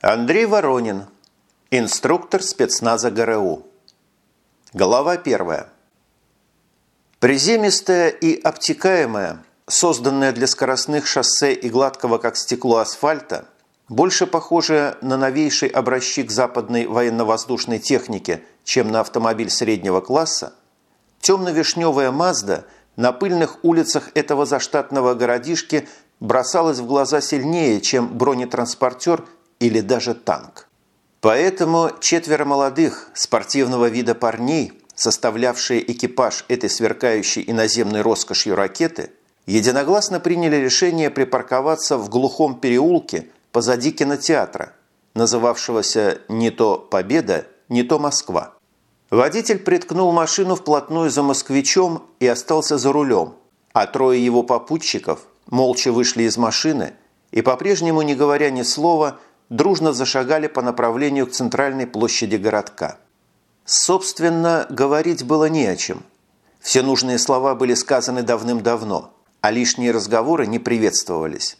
Андрей Воронин, инструктор спецназа ГРУ. Глава первая. Приземистая и обтекаемая, созданная для скоростных шоссе и гладкого как стекло асфальта, больше похожая на новейший образчик западной военно-воздушной техники, чем на автомобиль среднего класса, темно-вишневая «Мазда» на пыльных улицах этого заштатного городишки бросалась в глаза сильнее, чем бронетранспортер или даже танк. Поэтому четверо молодых спортивного вида парней, составлявшие экипаж этой сверкающей иноземной роскошью ракеты, единогласно приняли решение припарковаться в глухом переулке позади кинотеатра, называвшегося не то «Победа», не то «Москва». Водитель приткнул машину вплотную за москвичом и остался за рулем, а трое его попутчиков молча вышли из машины и, по-прежнему не говоря ни слова, дружно зашагали по направлению к центральной площади городка. Собственно, говорить было не о чем. Все нужные слова были сказаны давным-давно, а лишние разговоры не приветствовались.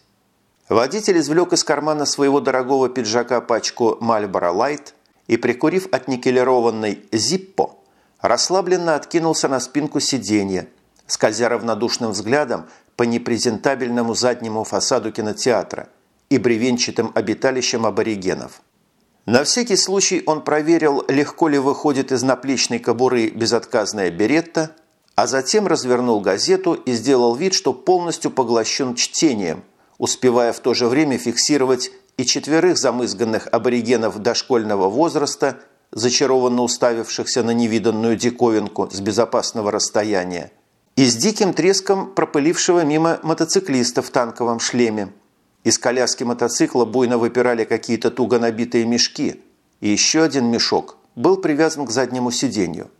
Водитель извлек из кармана своего дорогого пиджака пачку «Мальборо Лайт» и, прикурив от никелированной «Зиппо», расслабленно откинулся на спинку сиденья, скользя равнодушным взглядом по непрезентабельному заднему фасаду кинотеатра и бревенчатым обиталищам аборигенов. На всякий случай он проверил, легко ли выходит из наплечной кобуры безотказная беретта, а затем развернул газету и сделал вид, что полностью поглощен чтением, успевая в то же время фиксировать и четверых замызганных аборигенов дошкольного возраста, зачарованно уставившихся на невиданную диковинку с безопасного расстояния, и с диким треском пропылившего мимо мотоциклиста в танковом шлеме. Из коляски мотоцикла буйно выпирали какие-то туго набитые мешки, и еще один мешок был привязан к заднему сиденью.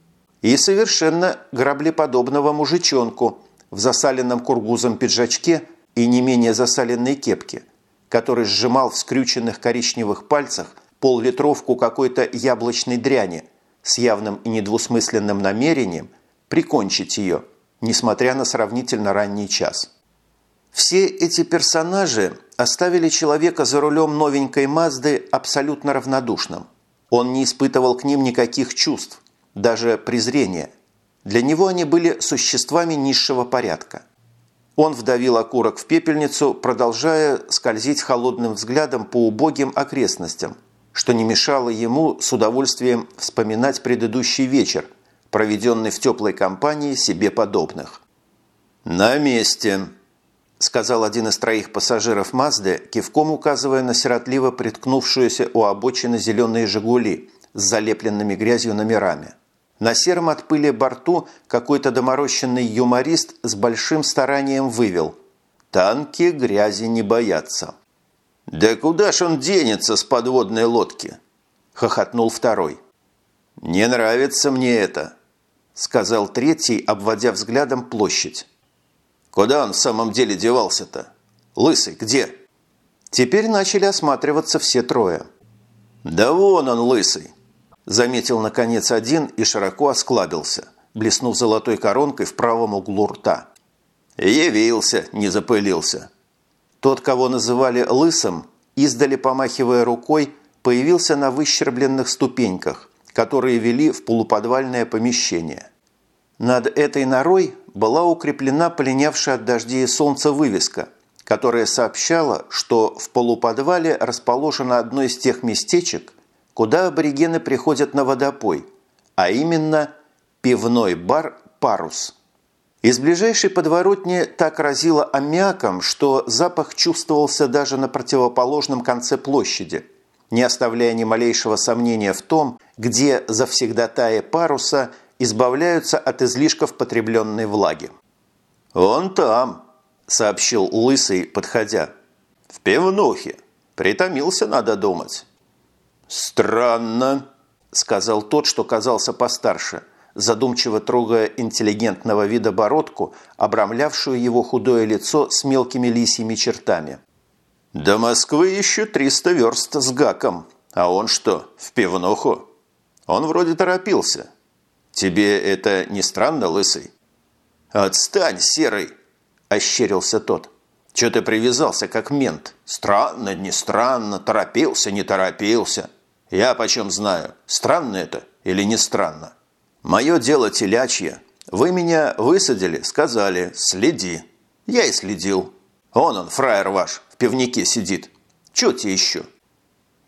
И совершенно граблеподобного мужичонку в засаленном кургузом пиджачке и не менее засаленной кепке – который сжимал в скрюченных коричневых пальцах пол-литровку какой-то яблочной дряни с явным и недвусмысленным намерением прикончить ее, несмотря на сравнительно ранний час. Все эти персонажи оставили человека за рулем новенькой Мазды абсолютно равнодушным. Он не испытывал к ним никаких чувств, даже презрения. Для него они были существами низшего порядка. Он вдавил окурок в пепельницу, продолжая скользить холодным взглядом по убогим окрестностям, что не мешало ему с удовольствием вспоминать предыдущий вечер, проведенный в теплой компании себе подобных. «На месте», – сказал один из троих пассажиров Мазды, кивком указывая на сиротливо приткнувшуюся у обочины зеленые «Жигули» с залепленными грязью номерами. На сером от пыли борту какой-то доморощенный юморист с большим старанием вывел «Танки грязи не боятся». «Да куда ж он денется с подводной лодки?» – хохотнул второй. «Не нравится мне это», – сказал третий, обводя взглядом площадь. «Куда он в самом деле девался-то? Лысый, где?» Теперь начали осматриваться все трое. «Да вон он, лысый!» Заметил, наконец, один и широко осклабился, блеснув золотой коронкой в правом углу рта. Явился, не запылился. Тот, кого называли лысым, издали помахивая рукой, появился на выщербленных ступеньках, которые вели в полуподвальное помещение. Над этой норой была укреплена полинявшая от дождей и солнца вывеска, которая сообщала, что в полуподвале расположено одно из тех местечек, куда аборигены приходят на водопой, а именно пивной бар «Парус». Из ближайшей подворотни так разило аммиаком, что запах чувствовался даже на противоположном конце площади, не оставляя ни малейшего сомнения в том, где завсегдатаи паруса избавляются от излишков потребленной влаги. «Он там», – сообщил Лысый, подходя. «В пивнухе. Притомился, надо думать». «Странно», – сказал тот, что казался постарше, задумчиво трогая интеллигентного вида бородку, обрамлявшую его худое лицо с мелкими лисьими чертами. «До Москвы еще триста верст с гаком, а он что, в пивнуху? Он вроде торопился. Тебе это не странно, лысый?» «Отстань, серый!» – ощерился тот. Че ты привязался, как мент? Странно, не странно, торопился, не торопился. Я почем знаю, странно это или не странно. Мое дело телячье. Вы меня высадили, сказали, следи. Я и следил. Он он, фраер ваш, в пивнике сидит. Че тебе еще?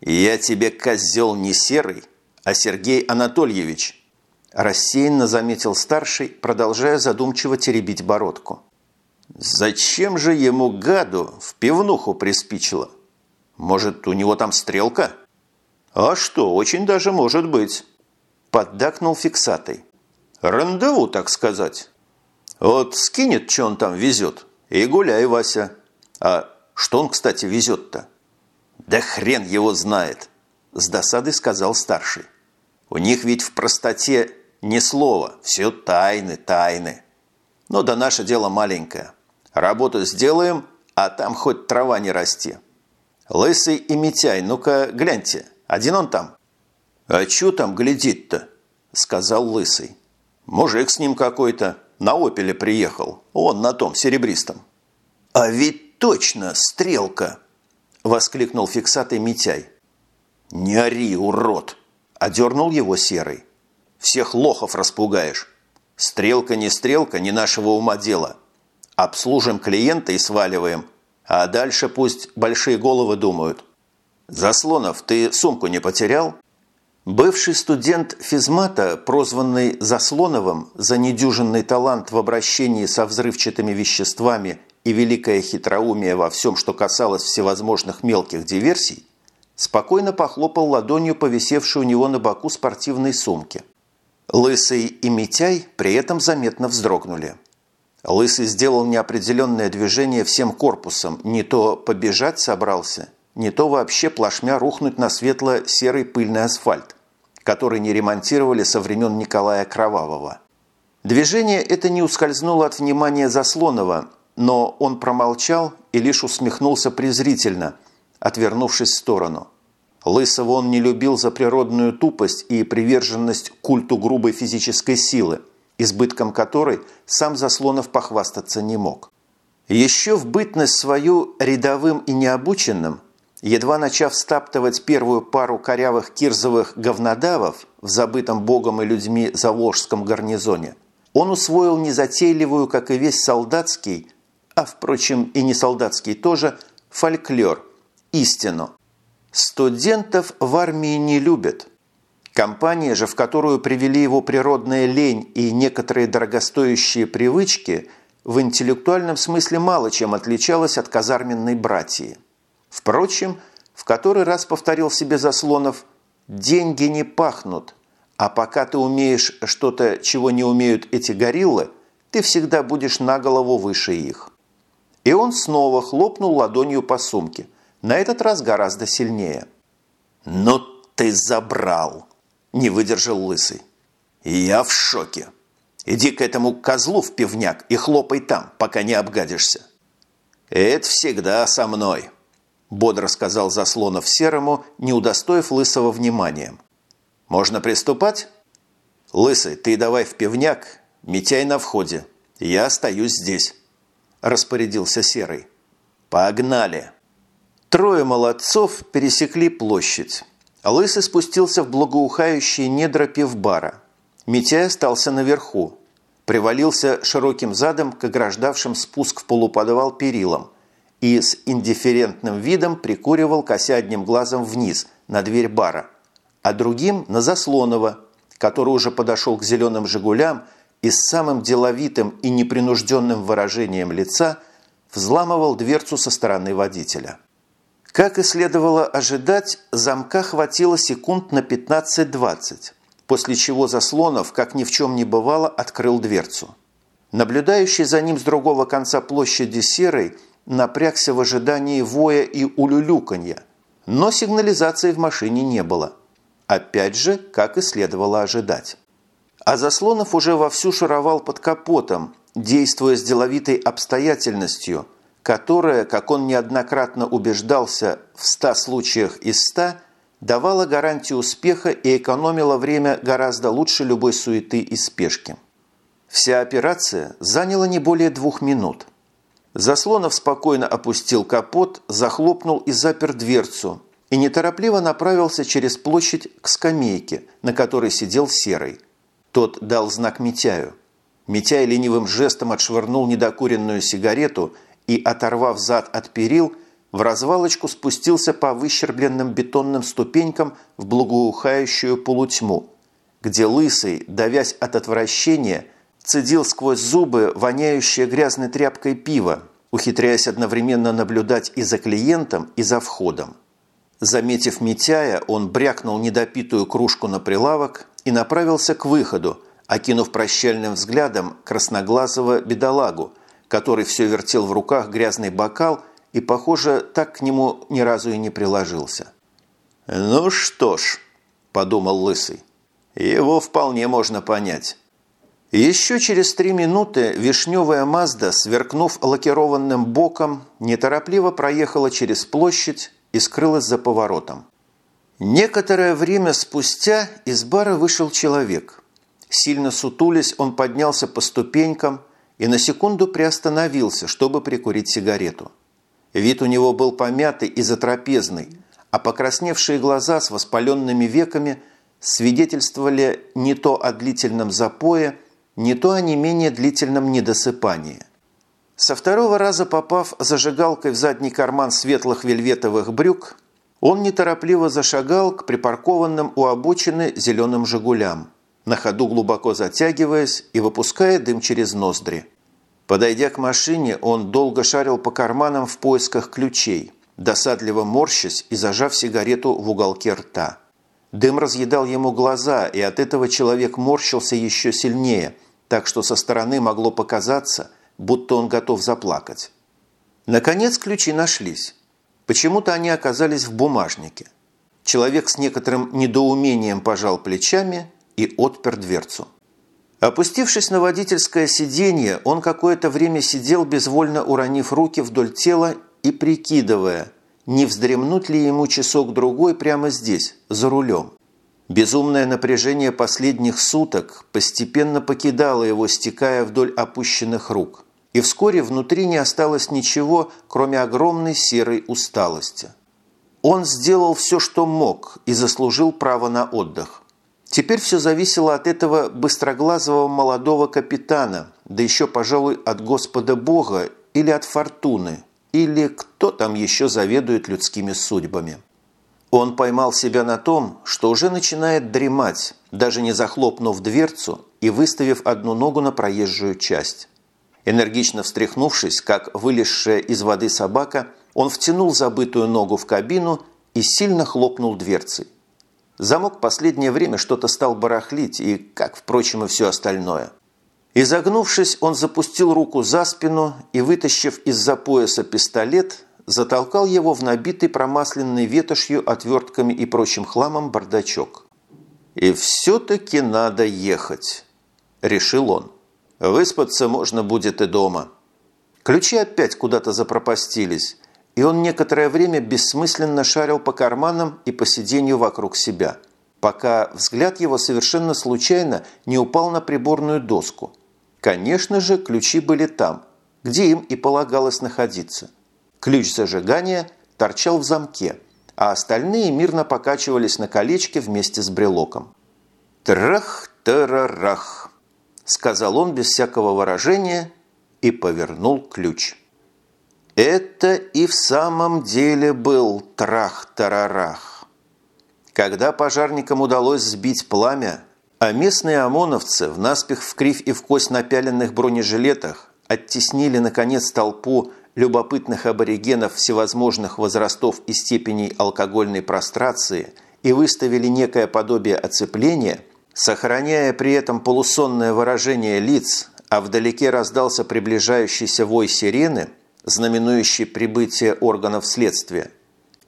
Я тебе, козел, не серый, а Сергей Анатольевич. Рассеянно заметил старший, продолжая задумчиво теребить бородку. Зачем же ему, гаду, в пивнуху приспичило? Может, у него там стрелка? А что, очень даже может быть. Поддакнул фиксатой. Рандеву, так сказать. Вот скинет, что он там везет, и гуляй, Вася. А что он, кстати, везет-то? Да хрен его знает, с досадой сказал старший. У них ведь в простоте ни слова, все тайны, тайны. Но да наше дело маленькое. Работу сделаем, а там хоть трава не расти. Лысый и Митяй, ну-ка гляньте, один он там. А чё там глядит-то? Сказал Лысый. Мужик с ним какой-то, на опеле приехал, он на том серебристом. А ведь точно стрелка! Воскликнул фиксатый Митяй. Не ори, урод! Одернул его серый. Всех лохов распугаешь. Стрелка не стрелка, не нашего ума дело. Обслужим клиента и сваливаем. А дальше пусть большие головы думают. Заслонов, ты сумку не потерял? Бывший студент физмата, прозванный Заслоновым за недюжинный талант в обращении со взрывчатыми веществами и великое хитроумие во всем, что касалось всевозможных мелких диверсий, спокойно похлопал ладонью по висевшей у него на боку спортивной сумке. Лысый и Митяй при этом заметно вздрогнули. Лысый сделал неопределенное движение всем корпусом, не то побежать собрался, не то вообще плашмя рухнуть на светло-серый пыльный асфальт, который не ремонтировали со времен Николая Кровавого. Движение это не ускользнуло от внимания Заслонова, но он промолчал и лишь усмехнулся презрительно, отвернувшись в сторону. Лысого он не любил за природную тупость и приверженность культу грубой физической силы – избытком которой сам Заслонов похвастаться не мог. Еще в бытность свою рядовым и необученным, едва начав стаптывать первую пару корявых кирзовых говнодавов в забытом богом и людьми Заволжском гарнизоне, он усвоил незатейливую, как и весь солдатский, а, впрочем, и не солдатский тоже, фольклор, истину. Студентов в армии не любят, Компания же, в которую привели его природная лень и некоторые дорогостоящие привычки, в интеллектуальном смысле мало чем отличалась от казарменной братьи. Впрочем, в который раз повторил себе Заслонов, «деньги не пахнут, а пока ты умеешь что-то, чего не умеют эти гориллы, ты всегда будешь на голову выше их». И он снова хлопнул ладонью по сумке, на этот раз гораздо сильнее. «Ну ты забрал!» Не выдержал Лысый. «Я в шоке. Иди к этому козлу в пивняк и хлопай там, пока не обгадишься». «Это всегда со мной», – бодро сказал Заслонов Серому, не удостоив Лысого вниманием. «Можно приступать?» «Лысый, ты давай в пивняк, Митяй на входе. Я остаюсь здесь», – распорядился Серый. «Погнали!» Трое молодцов пересекли площадь. Лысый спустился в благоухающие недра пивбара. Митяй остался наверху. Привалился широким задом к ограждавшим спуск в полуподвал перилам и с индифферентным видом прикуривал, кося одним глазом вниз, на дверь бара, а другим – на Заслонова, который уже подошел к зеленым «Жигулям» и с самым деловитым и непринужденным выражением лица взламывал дверцу со стороны водителя. Как и следовало ожидать, замка хватило секунд на 15-20, после чего Заслонов, как ни в чем не бывало, открыл дверцу. Наблюдающий за ним с другого конца площади Серой напрягся в ожидании воя и улюлюканья, но сигнализации в машине не было. Опять же, как и следовало ожидать. А Заслонов уже вовсю шаровал под капотом, действуя с деловитой обстоятельностью – которая, как он неоднократно убеждался, в 100 случаях из 100 давала гарантию успеха и экономила время гораздо лучше любой суеты и спешки. Вся операция заняла не более двух минут. Заслонов спокойно опустил капот, захлопнул и запер дверцу и неторопливо направился через площадь к скамейке, на которой сидел Серый. Тот дал знак Митяю. Митяй ленивым жестом отшвырнул недокуренную сигарету и, оторвав зад от перил, в развалочку спустился по выщербленным бетонным ступенькам в благоухающую полутьму, где лысый, давясь от отвращения, цедил сквозь зубы воняющее грязной тряпкой пиво, ухитряясь одновременно наблюдать и за клиентом, и за входом. Заметив Митяя, он брякнул недопитую кружку на прилавок и направился к выходу, окинув прощальным взглядом красноглазого бедолагу, который все вертел в руках грязный бокал и, похоже, так к нему ни разу и не приложился. «Ну что ж», – подумал Лысый, – «его вполне можно понять». Еще через три минуты вишневая Мазда, сверкнув лакированным боком, неторопливо проехала через площадь и скрылась за поворотом. Некоторое время спустя из бара вышел человек. Сильно сутулясь, он поднялся по ступенькам и на секунду приостановился, чтобы прикурить сигарету. Вид у него был помятый и затрапезный, а покрасневшие глаза с воспаленными веками свидетельствовали не то о длительном запое, не то о не менее длительном недосыпании. Со второго раза попав зажигалкой в задний карман светлых вельветовых брюк, он неторопливо зашагал к припаркованным у обочины зеленым «Жигулям», на ходу глубоко затягиваясь и выпуская дым через ноздри. Подойдя к машине, он долго шарил по карманам в поисках ключей, досадливо морщась и зажав сигарету в уголке рта. Дым разъедал ему глаза, и от этого человек морщился еще сильнее, так что со стороны могло показаться, будто он готов заплакать. Наконец ключи нашлись. Почему-то они оказались в бумажнике. Человек с некоторым недоумением пожал плечами и отпер дверцу. Опустившись на водительское сиденье, он какое-то время сидел, безвольно уронив руки вдоль тела и прикидывая – не вздремнуть ли ему часок-другой прямо здесь, за рулем. Безумное напряжение последних суток постепенно покидало его, стекая вдоль опущенных рук. И вскоре внутри не осталось ничего, кроме огромной серой усталости. Он сделал все, что мог, и заслужил право на отдых. Теперь все зависело от этого быстроглазого молодого капитана, да еще, пожалуй, от Господа Бога или от фортуны – или кто там еще заведует людскими судьбами. Он поймал себя на том, что уже начинает дремать, даже не захлопнув дверцу и выставив одну ногу на проезжую часть. Энергично встряхнувшись, как вылезшая из воды собака, он втянул забытую ногу в кабину и сильно хлопнул дверцей. Замок последнее время что-то стал барахлить, и, как, впрочем, и все остальное. Изогнувшись, он запустил руку за спину и, вытащив из-за пояса пистолет, затолкал его в набитый промасленной ветошью, отвертками и прочим хламом бардачок. «И все-таки надо ехать», – решил он. «Выспаться можно будет и дома». Ключи опять куда-то запропастились, и он некоторое время бессмысленно шарил по карманам и по сиденью вокруг себя, пока взгляд его совершенно случайно не упал на приборную доску – Конечно же, ключи были там, где им и полагалось находиться. Ключ зажигания торчал в замке, а остальные мирно покачивались на колечке вместе с брелоком. «Трах-тарарах», – сказал он без всякого выражения и повернул ключ. Это и в самом деле был трах-тарарах. Когда пожарникам удалось сбить пламя, а местные ОМОНовцы в наспех в кривь и в кость напяленных бронежилетах оттеснили, наконец, толпу любопытных аборигенов всевозможных возрастов и степеней алкогольной прострации и выставили некое подобие оцепления, сохраняя при этом полусонное выражение лиц, а вдалеке раздался приближающийся вой сирены, знаменующий прибытие органов следствия,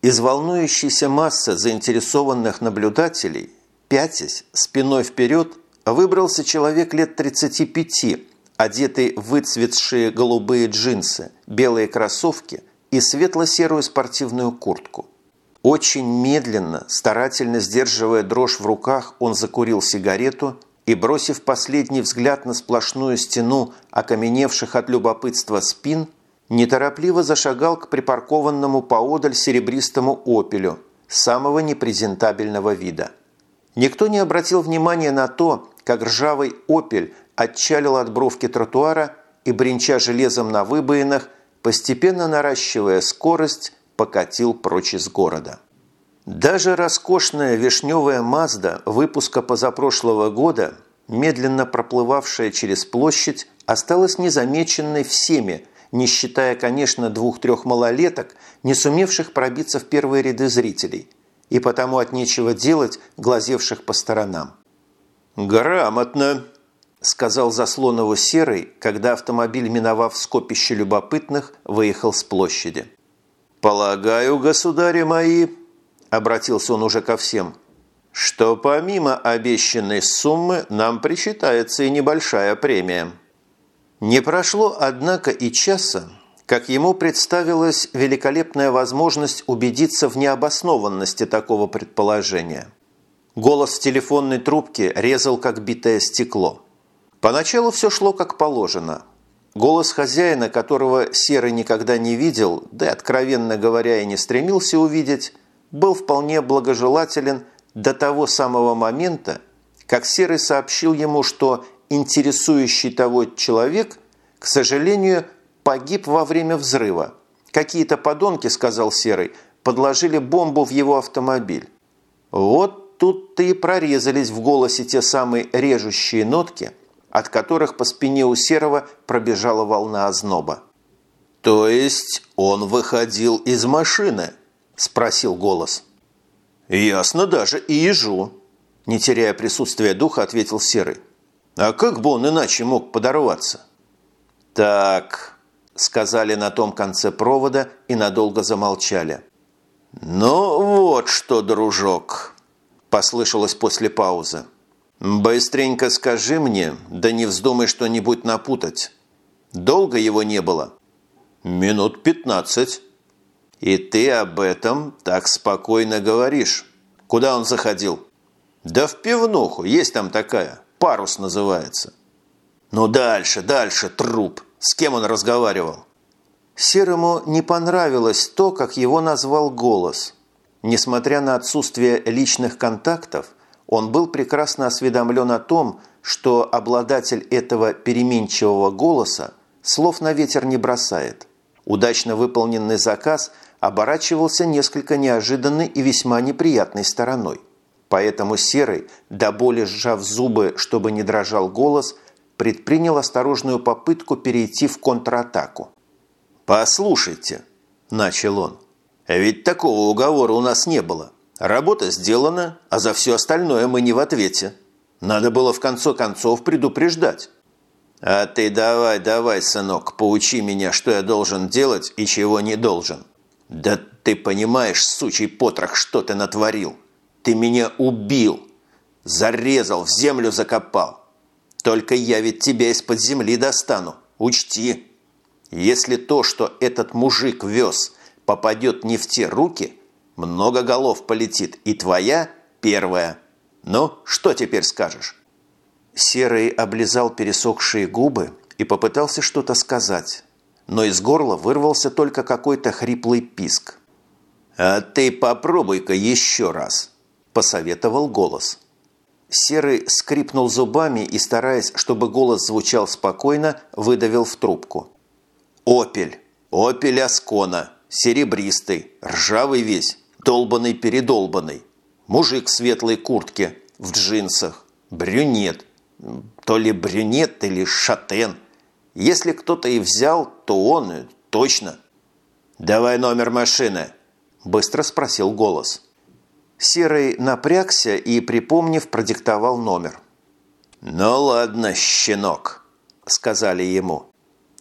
из волнующейся массы заинтересованных наблюдателей – Пятясь, спиной вперед, выбрался человек лет 35, одетый в выцветшие голубые джинсы, белые кроссовки и светло-серую спортивную куртку. Очень медленно, старательно сдерживая дрожь в руках, он закурил сигарету и, бросив последний взгляд на сплошную стену окаменевших от любопытства спин, неторопливо зашагал к припаркованному поодаль серебристому «Опелю» самого непрезентабельного вида. Никто не обратил внимания на то, как ржавый «Опель» отчалил от бровки тротуара и, бренча железом на выбоинах, постепенно наращивая скорость, покатил прочь из города. Даже роскошная вишневая «Мазда» выпуска позапрошлого года, медленно проплывавшая через площадь, осталась незамеченной всеми, не считая, конечно, двух-трех малолеток, не сумевших пробиться в первые ряды зрителей, и потому от нечего делать, глазевших по сторонам. «Грамотно!» – сказал Заслонову Серый, когда автомобиль, миновав скопище любопытных, выехал с площади. «Полагаю, государи мои», – обратился он уже ко всем, – «что помимо обещанной суммы нам причитается и небольшая премия». Не прошло, однако, и часа, как ему представилась великолепная возможность убедиться в необоснованности такого предположения. Голос в телефонной трубке резал, как битое стекло. Поначалу все шло как положено. Голос хозяина, которого Серый никогда не видел, да, откровенно говоря, и не стремился увидеть, был вполне благожелателен до того самого момента, как Серый сообщил ему, что интересующий того человек, к сожалению, погиб во время взрыва. Какие-то подонки, сказал Серый, подложили бомбу в его автомобиль. Вот тут-то и прорезались в голосе те самые режущие нотки, от которых по спине у Серого пробежала волна озноба. «То есть он выходил из машины?» – спросил голос. «Ясно даже, и ежу», – не теряя присутствия духа, ответил Серый. А как бы он иначе мог подорваться? «Так», – сказали на том конце провода и надолго замолчали. «Ну вот что, дружок», – послышалось после паузы. «Быстренько скажи мне, да не вздумай что-нибудь напутать. Долго его не было?» «Минут пятнадцать». «И ты об этом так спокойно говоришь. Куда он заходил?» «Да в пивнуху, есть там такая парус называется. Ну дальше, дальше, труп. С кем он разговаривал? Серому не понравилось то, как его назвал голос. Несмотря на отсутствие личных контактов, он был прекрасно осведомлен о том, что обладатель этого переменчивого голоса слов на ветер не бросает. Удачно выполненный заказ оборачивался несколько неожиданной и весьма неприятной стороной. Поэтому Серый, до боли сжав зубы, чтобы не дрожал голос, предпринял осторожную попытку перейти в контратаку. «Послушайте», – начал он, – «ведь такого уговора у нас не было. Работа сделана, а за все остальное мы не в ответе. Надо было в конце концов предупреждать». «А ты давай, давай, сынок, поучи меня, что я должен делать и чего не должен». «Да ты понимаешь, сучий потрох, что ты натворил?» Ты меня убил, зарезал, в землю закопал. Только я ведь тебя из-под земли достану, учти. Если то, что этот мужик вез, попадет не в те руки, много голов полетит, и твоя первая. Ну, что теперь скажешь?» Серый облизал пересохшие губы и попытался что-то сказать, но из горла вырвался только какой-то хриплый писк. «А ты попробуй-ка еще раз!» – посоветовал голос. Серый скрипнул зубами и, стараясь, чтобы голос звучал спокойно, выдавил в трубку. «Опель! Опель Аскона! Серебристый, ржавый весь, долбанный-передолбанный. Мужик в светлой куртке, в джинсах, брюнет. То ли брюнет, то ли шатен. Если кто-то и взял, то он, точно». «Давай номер машины», – быстро спросил голос. Серый напрягся и, припомнив, продиктовал номер. «Ну ладно, щенок», – сказали ему.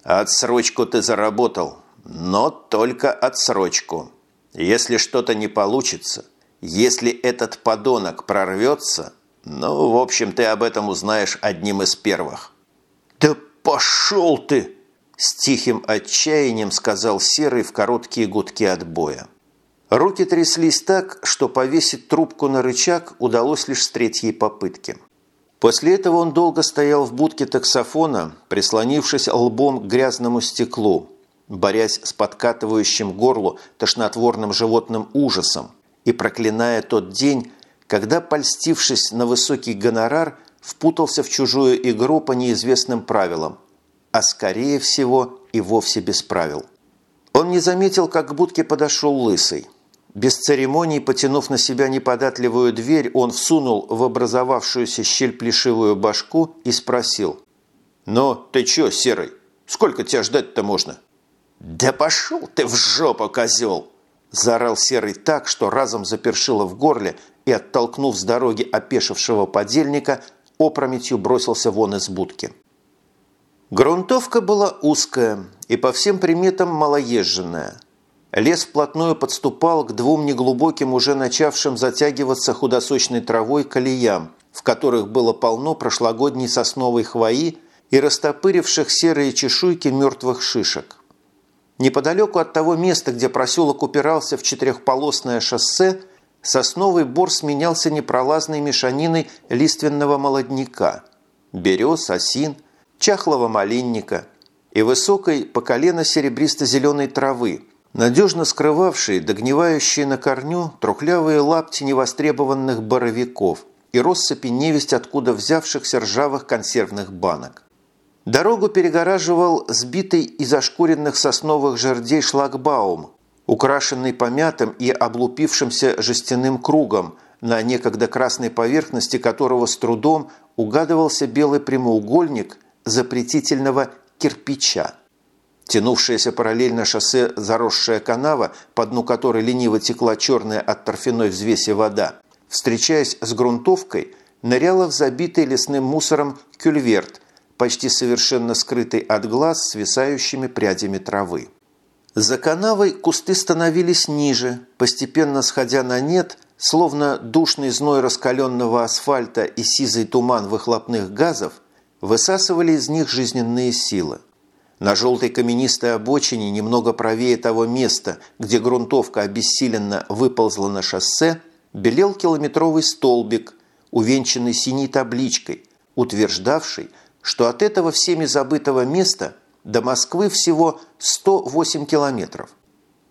«Отсрочку ты заработал, но только отсрочку. Если что-то не получится, если этот подонок прорвется, ну, в общем, ты об этом узнаешь одним из первых». «Да пошел ты!» – с тихим отчаянием сказал Серый в короткие гудки отбоя. Руки тряслись так, что повесить трубку на рычаг удалось лишь с третьей попытки. После этого он долго стоял в будке таксофона, прислонившись лбом к грязному стеклу, борясь с подкатывающим горлу тошнотворным животным ужасом и проклиная тот день, когда, польстившись на высокий гонорар, впутался в чужую игру по неизвестным правилам, а скорее всего и вовсе без правил. Он не заметил, как к будке подошел лысый. Без церемоний, потянув на себя неподатливую дверь, он всунул в образовавшуюся щель плешивую башку и спросил. «Ну, ты чё, Серый, сколько тебя ждать-то можно?» «Да пошел ты в жопу, козел!» Заорал Серый так, что разом запершило в горле и, оттолкнув с дороги опешившего подельника, опрометью бросился вон из будки. Грунтовка была узкая и по всем приметам малоезженная. Лес вплотную подступал к двум неглубоким, уже начавшим затягиваться худосочной травой колеям, в которых было полно прошлогодней сосновой хвои и растопыривших серые чешуйки мертвых шишек. Неподалеку от того места, где проселок упирался в четырехполосное шоссе, сосновый бор сменялся непролазной мешаниной лиственного молодняка, берез, осин, чахлого малинника и высокой по колено серебристо-зеленой травы, надежно скрывавшей догнивающие на корню трухлявые лапти невостребованных боровиков и россыпи невесть откуда взявшихся ржавых консервных банок. Дорогу перегораживал сбитый из ошкуренных сосновых жердей шлагбаум, украшенный помятым и облупившимся жестяным кругом, на некогда красной поверхности которого с трудом угадывался белый прямоугольник запретительного кирпича. Тянувшаяся параллельно шоссе заросшая канава, по дну которой лениво текла черная от торфяной взвеси вода, встречаясь с грунтовкой, ныряла в забитый лесным мусором кюльверт, почти совершенно скрытый от глаз свисающими прядями травы. За канавой кусты становились ниже, постепенно сходя на нет, словно душный зной раскаленного асфальта и сизый туман выхлопных газов высасывали из них жизненные силы. На желтой каменистой обочине, немного правее того места, где грунтовка обессиленно выползла на шоссе, белел километровый столбик, увенчанный синей табличкой, утверждавший, что от этого всеми забытого места до Москвы всего 108 километров.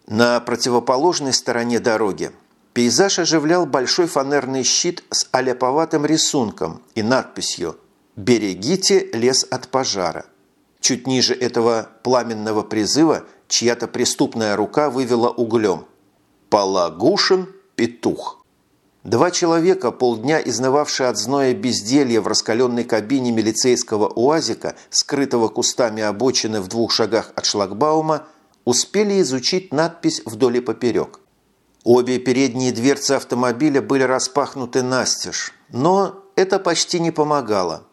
На противоположной стороне дороги пейзаж оживлял большой фанерный щит с аляповатым рисунком и надписью «Берегите лес от пожара». Чуть ниже этого пламенного призыва чья-то преступная рука вывела углем «Полагушин петух». Два человека, полдня изнывавшие от зноя безделья в раскаленной кабине милицейского УАЗика, скрытого кустами обочины в двух шагах от шлагбаума, успели изучить надпись вдоль и поперек. Обе передние дверцы автомобиля были распахнуты настежь, но это почти не помогало.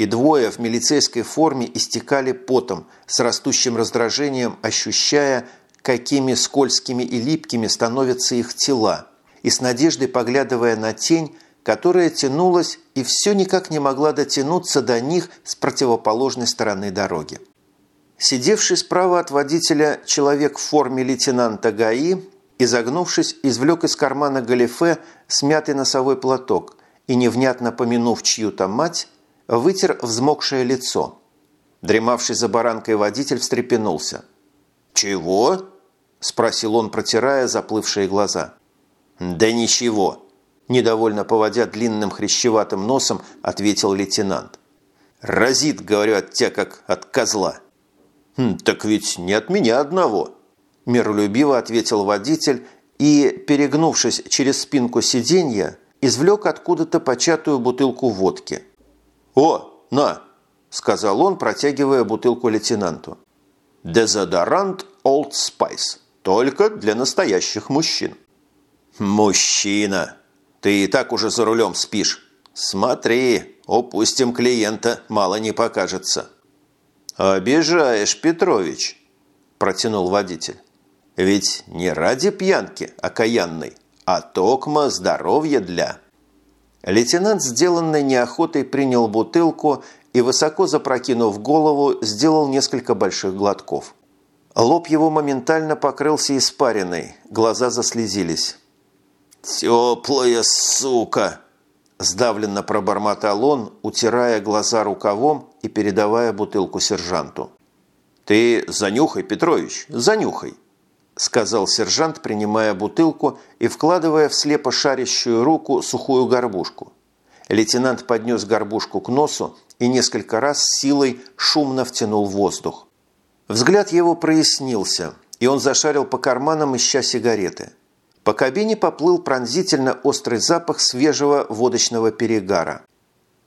И двое в милицейской форме истекали потом, с растущим раздражением ощущая, какими скользкими и липкими становятся их тела – и с надеждой поглядывая на тень, которая тянулась и все никак не могла дотянуться до них с противоположной стороны дороги. Сидевший справа от водителя человек в форме лейтенанта ГАИ, изогнувшись, извлек из кармана галифе смятый носовой платок и, невнятно помянув чью-то мать, вытер взмокшее лицо. Дремавший за баранкой водитель встрепенулся. «Чего?» – спросил он, протирая заплывшие глаза. «Да ничего», – недовольно поводя длинным хрящеватым носом, ответил лейтенант. «Разит, говорю, от тебя, как от козла». «Хм, «Так ведь не от меня одного», – миролюбиво ответил водитель и, перегнувшись через спинку сиденья, извлек откуда-то початую бутылку водки. «О, на!» – сказал он, протягивая бутылку лейтенанту. «Дезодорант Old Spice. Только для настоящих мужчин». «Мужчина! Ты и так уже за рулем спишь. Смотри, упустим клиента, мало не покажется». «Обижаешь, Петрович», – протянул водитель. «Ведь не ради пьянки окаянной, а токма здоровья для». Лейтенант, сделанный неохотой, принял бутылку и, высоко запрокинув голову, сделал несколько больших глотков. Лоб его моментально покрылся испариной, глаза заслезились. «Теплая сука!» Сдавленно пробормотал он, утирая глаза рукавом и передавая бутылку сержанту. «Ты занюхай, Петрович, занюхай», – сказал сержант, принимая бутылку и вкладывая в слепо шарящую руку сухую горбушку. Лейтенант поднес горбушку к носу и несколько раз силой шумно втянул воздух. Взгляд его прояснился, и он зашарил по карманам, ища сигареты. По кабине поплыл пронзительно острый запах свежего водочного перегара.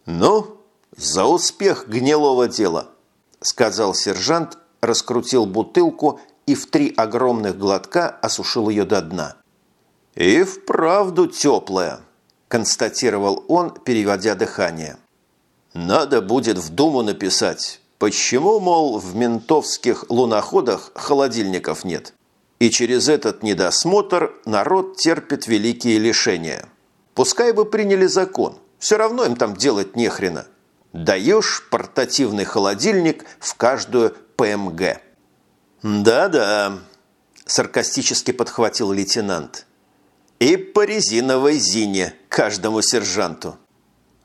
«Ну, за успех гнилого дела!» – сказал сержант, раскрутил бутылку и в три огромных глотка осушил ее до дна. «И вправду теплая!» – констатировал он, переводя дыхание. «Надо будет в Думу написать, почему, мол, в ментовских луноходах холодильников нет. И через этот недосмотр народ терпит великие лишения. Пускай бы приняли закон, все равно им там делать нехрена. Даешь портативный холодильник в каждую ПМГ». «Да-да», – саркастически подхватил лейтенант. «И по резиновой зине каждому сержанту».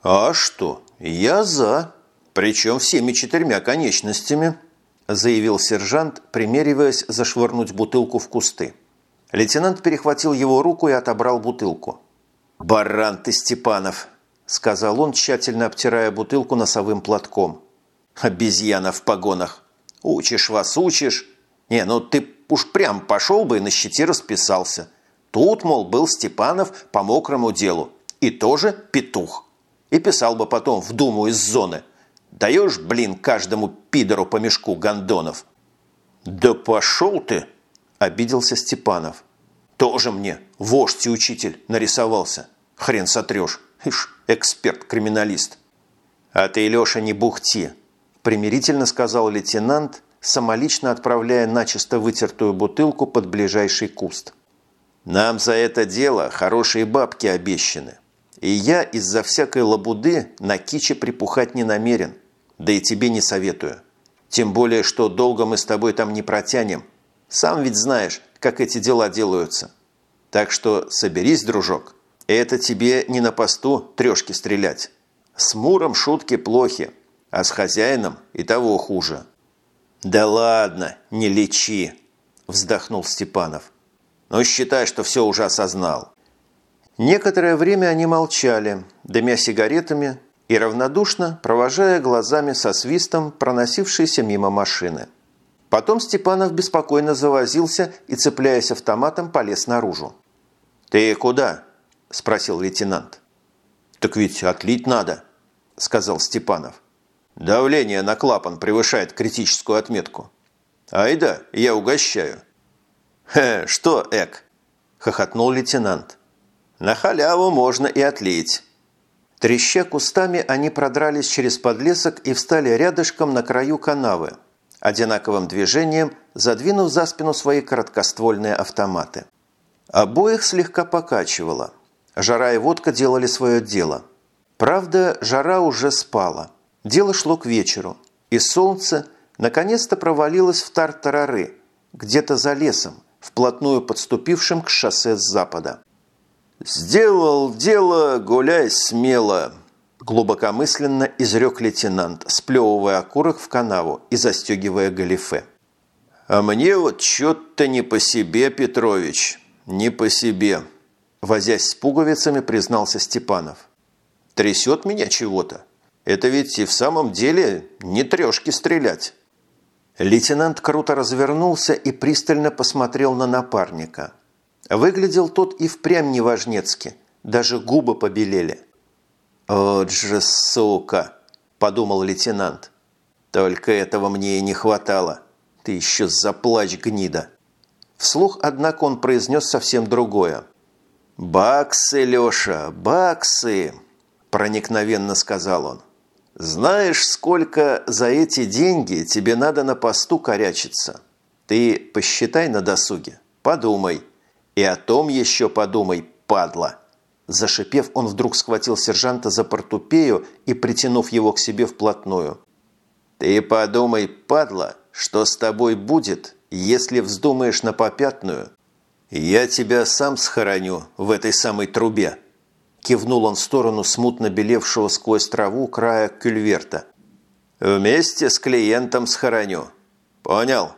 «А что?» «Я за, причем всеми четырьмя конечностями», заявил сержант, примериваясь зашвырнуть бутылку в кусты. Лейтенант перехватил его руку и отобрал бутылку. «Баран ты, Степанов!» – сказал он, тщательно обтирая бутылку носовым платком. «Обезьяна в погонах! Учишь вас, учишь! Не, ну ты уж прям пошел бы и на щите расписался. Тут, мол, был Степанов по мокрому делу. И тоже петух и писал бы потом в Думу из зоны. Даешь, блин, каждому пидору по мешку гондонов. «Да пошел ты!» – обиделся Степанов. «Тоже мне, вождь и учитель, нарисовался. Хрен сотрешь. Ишь, эксперт-криминалист». «А ты, Леша, не бухти», – примирительно сказал лейтенант, самолично отправляя начисто вытертую бутылку под ближайший куст. «Нам за это дело хорошие бабки обещаны. И я из-за всякой лабуды на киче припухать не намерен. Да и тебе не советую. Тем более, что долго мы с тобой там не протянем. Сам ведь знаешь, как эти дела делаются. Так что соберись, дружок. Это тебе не на посту трешки стрелять. С Муром шутки плохи, а с хозяином и того хуже. «Да ладно, не лечи!» – вздохнул Степанов. «Но считай, что все уже осознал. Некоторое время они молчали, дымя сигаретами и равнодушно провожая глазами со свистом проносившиеся мимо машины. Потом Степанов беспокойно завозился и, цепляясь автоматом, полез наружу. «Ты куда?» – спросил лейтенант. «Так ведь отлить надо», – сказал Степанов. «Давление на клапан превышает критическую отметку». «Айда, я угощаю». «Хе, что, Эк?» – хохотнул лейтенант. На халяву можно и отлить. Треща кустами, они продрались через подлесок и встали рядышком на краю канавы, одинаковым движением задвинув за спину свои короткоствольные автоматы. Обоих слегка покачивало. Жара и водка делали свое дело. Правда, жара уже спала. Дело шло к вечеру, и солнце наконец-то провалилось в тартарары, где-то за лесом, вплотную подступившим к шоссе с запада. «Сделал дело, гуляй смело», – глубокомысленно изрек лейтенант, сплевывая окурок в канаву и застегивая галифе. «А мне вот чё-то не по себе, Петрович, не по себе», – возясь с пуговицами, признался Степанов. «Трясет меня чего-то. Это ведь и в самом деле не трешки стрелять». Лейтенант круто развернулся и пристально посмотрел на напарника – Выглядел тот и впрямь неважнецки, даже губы побелели. «Вот же сука!» – подумал лейтенант. «Только этого мне и не хватало. Ты еще заплачь, гнида!» Вслух, однако, он произнес совсем другое. «Баксы, Леша, баксы!» – проникновенно сказал он. «Знаешь, сколько за эти деньги тебе надо на посту корячиться? Ты посчитай на досуге, подумай». И о том еще подумай, падла!» Зашипев, он вдруг схватил сержанта за портупею и притянув его к себе вплотную. «Ты подумай, падла, что с тобой будет, если вздумаешь на попятную? Я тебя сам схороню в этой самой трубе!» Кивнул он в сторону смутно белевшего сквозь траву края кюльверта. «Вместе с клиентом схороню. «Понял».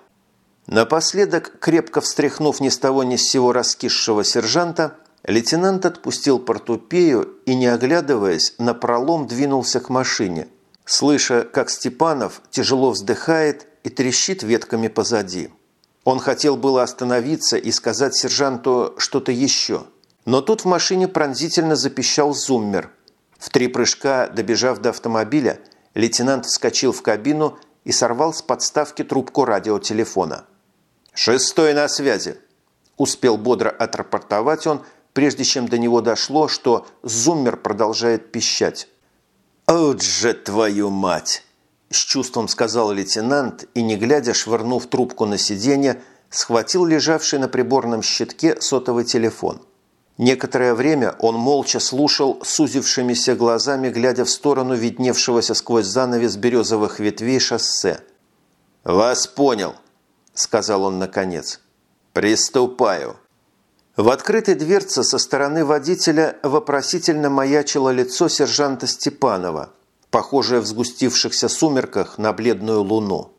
Напоследок, крепко встряхнув ни с того ни с сего раскисшего сержанта, лейтенант отпустил портупею и, не оглядываясь, на пролом двинулся к машине, слыша, как Степанов тяжело вздыхает и трещит ветками позади. Он хотел было остановиться и сказать сержанту что-то еще, но тут в машине пронзительно запищал зуммер. В три прыжка, добежав до автомобиля, лейтенант вскочил в кабину и сорвал с подставки трубку радиотелефона. «Шестой на связи!» Успел бодро отрапортовать он, прежде чем до него дошло, что зуммер продолжает пищать. «От же твою мать!» С чувством сказал лейтенант и, не глядя, швырнув трубку на сиденье, схватил лежавший на приборном щитке сотовый телефон. Некоторое время он молча слушал сузившимися глазами, глядя в сторону видневшегося сквозь занавес березовых ветвей шоссе. «Вас понял», – сказал он наконец. «Приступаю». В открытой дверце со стороны водителя вопросительно маячило лицо сержанта Степанова – похожая в сгустившихся сумерках на бледную луну.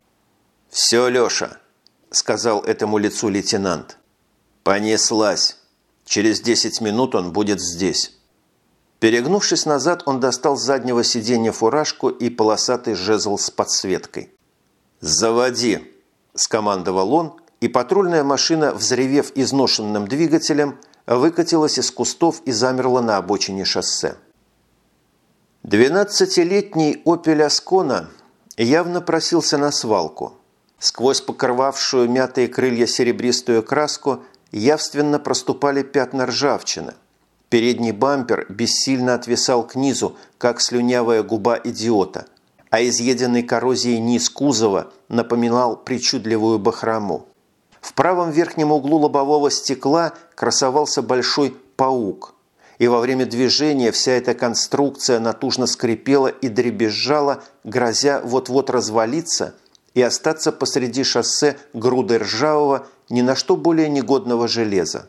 «Все, Леша», – сказал этому лицу лейтенант. «Понеслась. Через десять минут он будет здесь». Перегнувшись назад, он достал с заднего сиденья фуражку и полосатый жезл с подсветкой. «Заводи!» – скомандовал он, и патрульная машина, взревев изношенным двигателем, выкатилась из кустов и замерла на обочине шоссе. Двенадцатилетний «Опель Аскона» явно просился на свалку. Сквозь покрывавшую мятые крылья серебристую краску явственно проступали пятна ржавчины. Передний бампер бессильно отвисал к низу, как слюнявая губа идиота, а изъеденный коррозией низ кузова напоминал причудливую бахрому. В правом верхнем углу лобового стекла красовался большой паук – и во время движения вся эта конструкция натужно скрипела и дребезжала, грозя вот-вот развалиться и остаться посреди шоссе грудой ржавого, ни на что более негодного железа.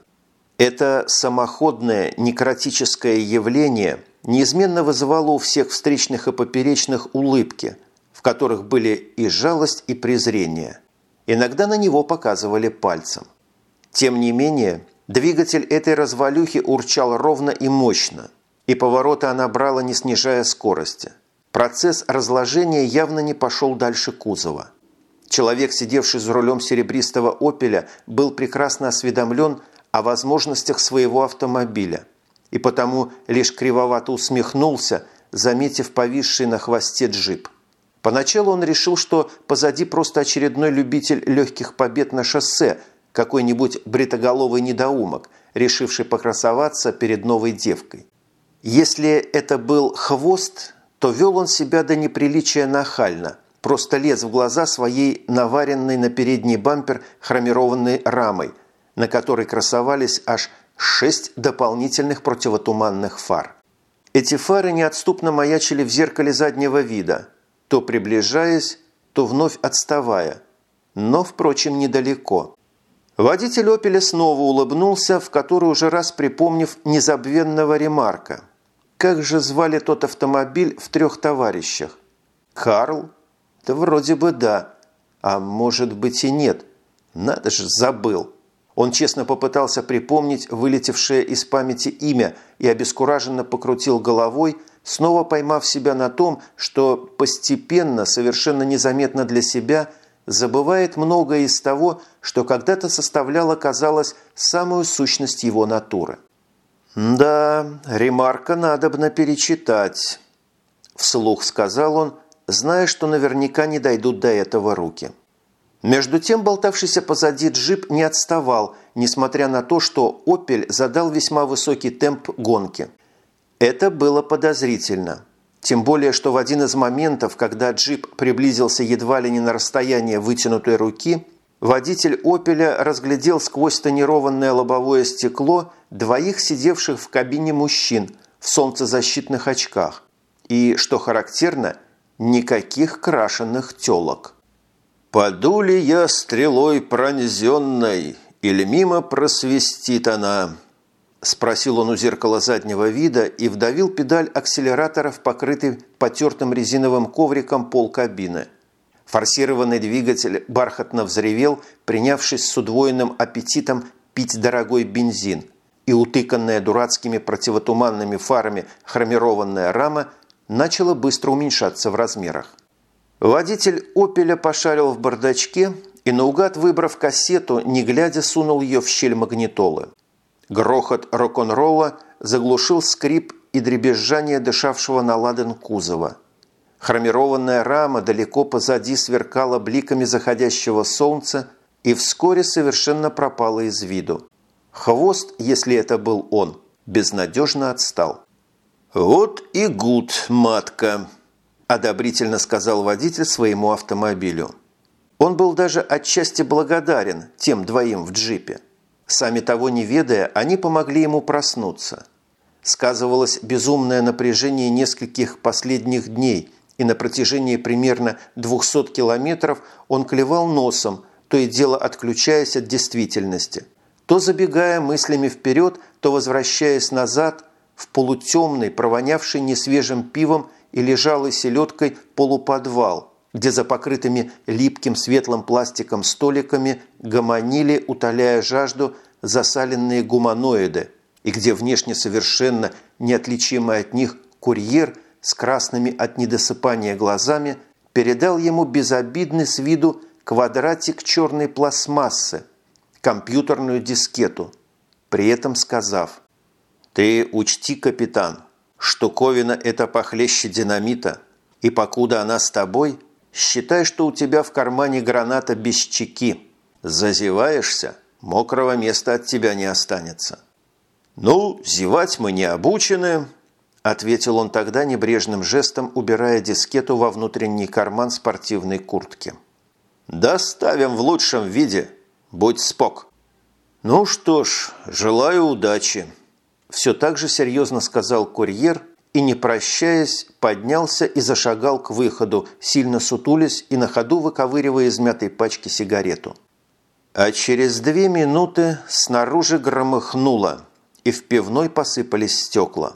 Это самоходное некротическое явление неизменно вызывало у всех встречных и поперечных улыбки, в которых были и жалость, и презрение. Иногда на него показывали пальцем. Тем не менее, Двигатель этой развалюхи урчал ровно и мощно, и повороты она брала, не снижая скорости. Процесс разложения явно не пошел дальше кузова. Человек, сидевший за рулем серебристого «Опеля», был прекрасно осведомлен о возможностях своего автомобиля, и потому лишь кривовато усмехнулся, заметив повисший на хвосте джип. Поначалу он решил, что позади просто очередной любитель легких побед на шоссе – какой-нибудь бритоголовый недоумок, решивший покрасоваться перед новой девкой. Если это был хвост, то вел он себя до неприличия нахально, просто лез в глаза своей наваренной на передний бампер хромированной рамой, на которой красовались аж шесть дополнительных противотуманных фар. Эти фары неотступно маячили в зеркале заднего вида, то приближаясь, то вновь отставая, но, впрочем, недалеко. Водитель «Опеля» снова улыбнулся, в который уже раз припомнив незабвенного ремарка. Как же звали тот автомобиль в трех товарищах? Карл? Да вроде бы да. А может быть и нет. Надо же, забыл. Он честно попытался припомнить вылетевшее из памяти имя и обескураженно покрутил головой, снова поймав себя на том, что постепенно, совершенно незаметно для себя – забывает многое из того, что когда-то составляло, казалось, самую сущность его натуры. «Да, ремарка надобно перечитать», – вслух сказал он, зная, что наверняка не дойдут до этого руки. Между тем болтавшийся позади джип не отставал, несмотря на то, что «Опель» задал весьма высокий темп гонки. Это было подозрительно – тем более, что в один из моментов, когда джип приблизился едва ли не на расстояние вытянутой руки, водитель «Опеля» разглядел сквозь тонированное лобовое стекло двоих сидевших в кабине мужчин в солнцезащитных очках и, что характерно, никаких крашенных телок. «Подули я стрелой пронзенной, или мимо просвистит она?» Спросил он у зеркала заднего вида и вдавил педаль акселератора в покрытый потертым резиновым ковриком пол кабины. Форсированный двигатель бархатно взревел, принявшись с удвоенным аппетитом пить дорогой бензин, и утыканная дурацкими противотуманными фарами хромированная рама начала быстро уменьшаться в размерах. Водитель «Опеля» пошарил в бардачке и, наугад выбрав кассету, не глядя, сунул ее в щель магнитолы. Грохот рок-н-ролла заглушил скрип и дребезжание дышавшего на ладан кузова – Хромированная рама далеко позади сверкала бликами заходящего солнца и вскоре совершенно пропала из виду. Хвост, если это был он, безнадежно отстал. «Вот и гуд, матка!» – одобрительно сказал водитель своему автомобилю. Он был даже отчасти благодарен тем двоим в джипе. Сами того не ведая, они помогли ему проснуться. Сказывалось безумное напряжение нескольких последних дней – и на протяжении примерно 200 километров он клевал носом, то и дело отключаясь от действительности, то забегая мыслями вперед, то возвращаясь назад в полутемный, провонявший несвежим пивом и лежалой селедкой полуподвал, где за покрытыми липким светлым пластиком столиками гомонили, утоляя жажду, засаленные гуманоиды, и где внешне совершенно неотличимый от них курьер – с красными от недосыпания глазами передал ему безобидный с виду квадратик черной пластмассы, компьютерную дискету, при этом сказав «Ты учти, капитан, штуковина это похлеще динамита, и покуда она с тобой, считай, что у тебя в кармане граната без чеки. Зазеваешься, мокрого места от тебя не останется». «Ну, зевать мы не обучены», ответил он тогда небрежным жестом, убирая дискету во внутренний карман спортивной куртки. «Доставим в лучшем виде. Будь спок». «Ну что ж, желаю удачи», – все так же серьезно сказал курьер и, не прощаясь, поднялся и зашагал к выходу, сильно сутулясь и на ходу выковыривая из мятой пачки сигарету. А через две минуты снаружи громыхнуло, и в пивной посыпались стекла.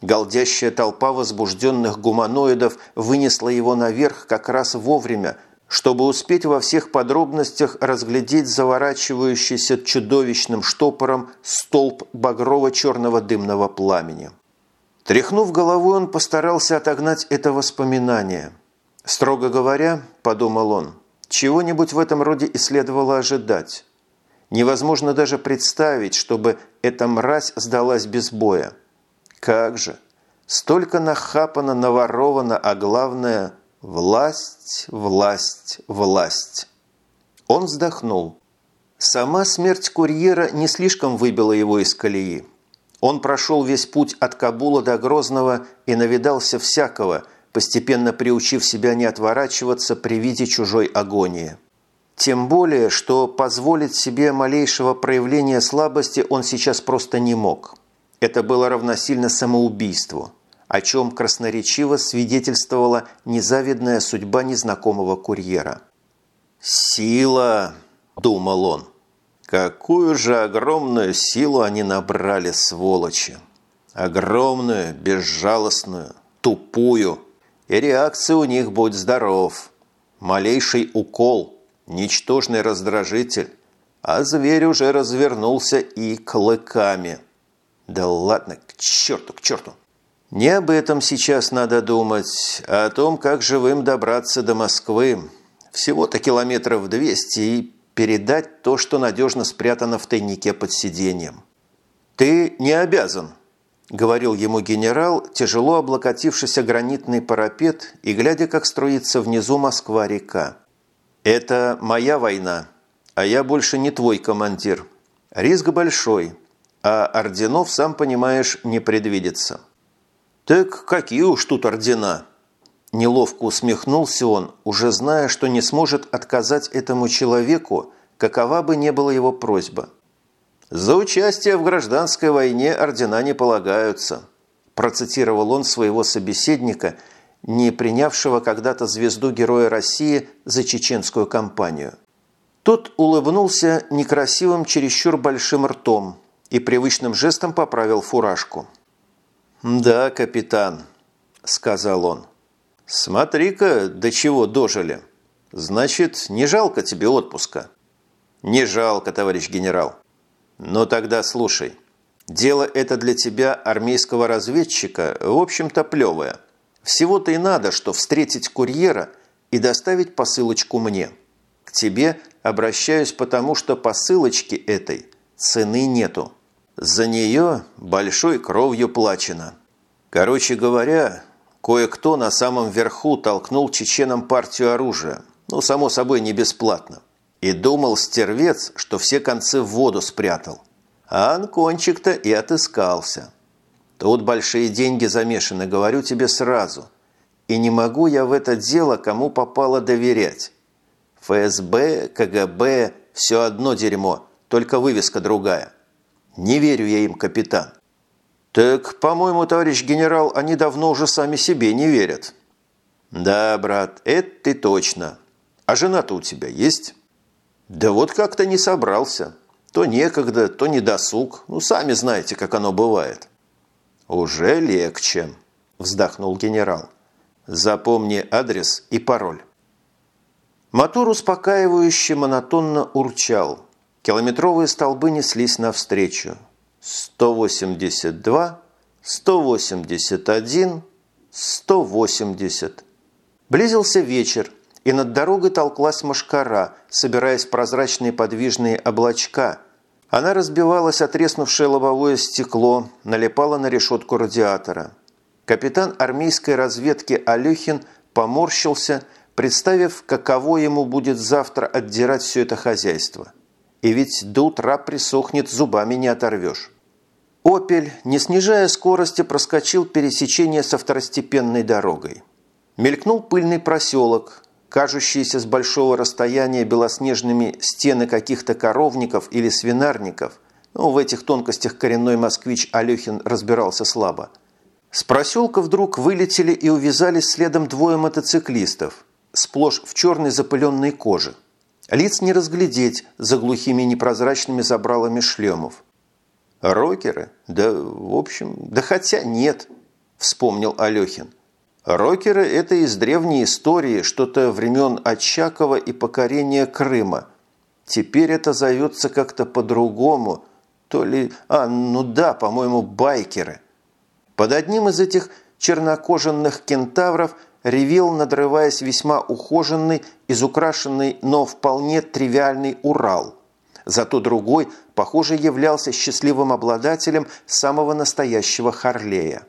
Галдящая толпа возбужденных гуманоидов вынесла его наверх как раз вовремя, чтобы успеть во всех подробностях разглядеть заворачивающийся чудовищным штопором столб багрово-черного дымного пламени. Тряхнув головой, он постарался отогнать это воспоминание. «Строго говоря, — подумал он, — чего-нибудь в этом роде и следовало ожидать. Невозможно даже представить, чтобы эта мразь сдалась без боя. Как же! Столько нахапано, наворовано, а главное – власть, власть, власть. Он вздохнул. Сама смерть курьера не слишком выбила его из колеи. Он прошел весь путь от Кабула до Грозного и навидался всякого, постепенно приучив себя не отворачиваться при виде чужой агонии. Тем более, что позволить себе малейшего проявления слабости он сейчас просто не мог – это было равносильно самоубийству, о чем красноречиво свидетельствовала незавидная судьба незнакомого курьера. «Сила!» – думал он. «Какую же огромную силу они набрали, сволочи! Огромную, безжалостную, тупую. И реакция у них будь здоров. Малейший укол, ничтожный раздражитель, а зверь уже развернулся и клыками». Да ладно, к черту, к черту. Не об этом сейчас надо думать, а о том, как живым добраться до Москвы. Всего-то километров 200 и передать то, что надежно спрятано в тайнике под сиденьем. «Ты не обязан», – говорил ему генерал, тяжело облокотившись о гранитный парапет и глядя, как струится внизу Москва-река. «Это моя война, а я больше не твой командир. Риск большой, а орденов, сам понимаешь, не предвидится. «Так какие уж тут ордена?» Неловко усмехнулся он, уже зная, что не сможет отказать этому человеку, какова бы ни была его просьба. «За участие в гражданской войне ордена не полагаются», процитировал он своего собеседника, не принявшего когда-то звезду Героя России за чеченскую кампанию. Тот улыбнулся некрасивым чересчур большим ртом, и привычным жестом поправил фуражку. «Да, капитан», – сказал он. «Смотри-ка, до чего дожили. Значит, не жалко тебе отпуска? Не жалко, товарищ генерал. Но тогда слушай. Дело это для тебя, армейского разведчика, в общем-то плевое. Всего-то и надо, что встретить курьера и доставить посылочку мне. К тебе обращаюсь потому, что посылочки этой цены нету. За нее большой кровью плачено. Короче говоря, кое-кто на самом верху толкнул чеченам партию оружия. Ну, само собой, не бесплатно. И думал стервец, что все концы в воду спрятал. А Анкончик-то и отыскался. Тут большие деньги замешаны, говорю тебе сразу. И не могу я в это дело кому попало доверять. ФСБ, КГБ – все одно дерьмо, только вывеска другая. Не верю я им, капитан. Так, по-моему, товарищ генерал, они давно уже сами себе не верят. Да, брат, это ты точно. А жена-то у тебя есть? Да вот как-то не собрался. То некогда, то недосуг. Ну, сами знаете, как оно бывает. Уже легче, вздохнул генерал. Запомни адрес и пароль. Мотор успокаивающе монотонно урчал. Километровые столбы неслись навстречу. 182, 181, 180. Близился вечер, и над дорогой толклась мошкара, собираясь в прозрачные подвижные облачка. Она разбивалась о треснувшее лобовое стекло, налипала на решетку радиатора. Капитан армейской разведки Алехин поморщился – представив, каково ему будет завтра отдирать все это хозяйство. И ведь до утра присохнет, зубами не оторвешь. «Опель», не снижая скорости, проскочил пересечение со второстепенной дорогой. Мелькнул пыльный проселок, кажущиеся с большого расстояния белоснежными стены каких-то коровников или свинарников. Но в этих тонкостях коренной москвич Алехин разбирался слабо. С проселка вдруг вылетели и увязались следом двое мотоциклистов – сплошь в черной запыленной коже. Лиц не разглядеть за глухими непрозрачными забралами шлемов. «Рокеры? Да, в общем, да хотя нет», – вспомнил Алехин. «Рокеры – это из древней истории, что-то времен Очакова и покорения Крыма. Теперь это зовется как-то по-другому, то ли... А, ну да, по-моему, байкеры». Под одним из этих чернокоженных кентавров – ревел, надрываясь весьма ухоженный, изукрашенный, но вполне тривиальный Урал. Зато другой, похоже, являлся счастливым обладателем самого настоящего Харлея.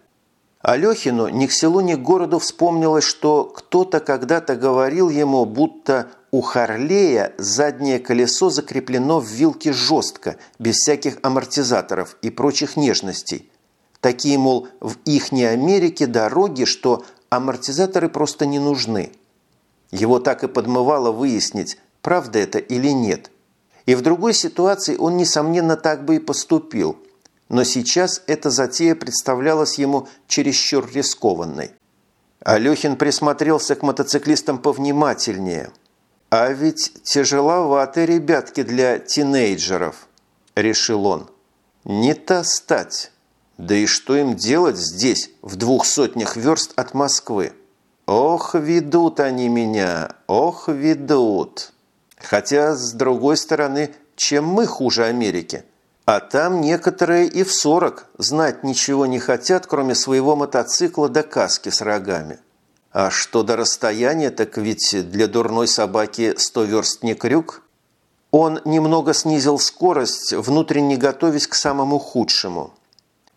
Алехину ни к селу, ни к городу вспомнилось, что кто-то когда-то говорил ему, будто у Харлея заднее колесо закреплено в вилке жестко, без всяких амортизаторов и прочих нежностей. Такие, мол, в ихней Америке дороги, что амортизаторы просто не нужны. Его так и подмывало выяснить, правда это или нет. И в другой ситуации он, несомненно, так бы и поступил. Но сейчас эта затея представлялась ему чересчур рискованной. Алехин присмотрелся к мотоциклистам повнимательнее. «А ведь тяжеловаты ребятки для тинейджеров», – решил он. «Не та стать». Да и что им делать здесь, в двух сотнях верст от Москвы? Ох, ведут они меня, ох, ведут. Хотя, с другой стороны, чем мы хуже Америки? А там некоторые и в сорок знать ничего не хотят, кроме своего мотоцикла до каски с рогами. А что до расстояния, так ведь для дурной собаки сто верст не крюк. Он немного снизил скорость, внутренне готовясь к самому худшему –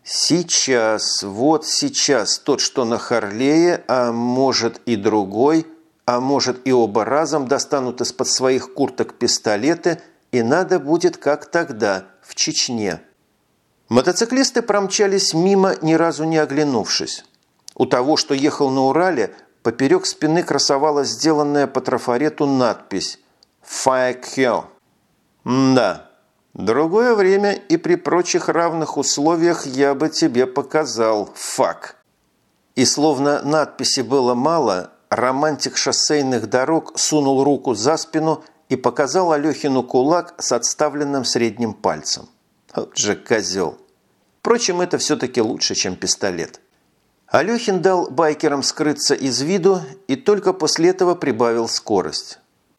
Сейчас, вот сейчас тот, что на Харлее, а может и другой, а может и оба разом достанут из-под своих курток пистолеты, и надо будет как тогда, в Чечне. Мотоциклисты промчались мимо, ни разу не оглянувшись. У того, что ехал на Урале, поперек спины красовалась сделанная по трафарету надпись «Файкхё». Да, Другое время и при прочих равных условиях я бы тебе показал фак. И словно надписи было мало, романтик шоссейных дорог сунул руку за спину и показал Алехину кулак с отставленным средним пальцем. Вот же козел. Впрочем, это все-таки лучше, чем пистолет. Алехин дал байкерам скрыться из виду и только после этого прибавил скорость.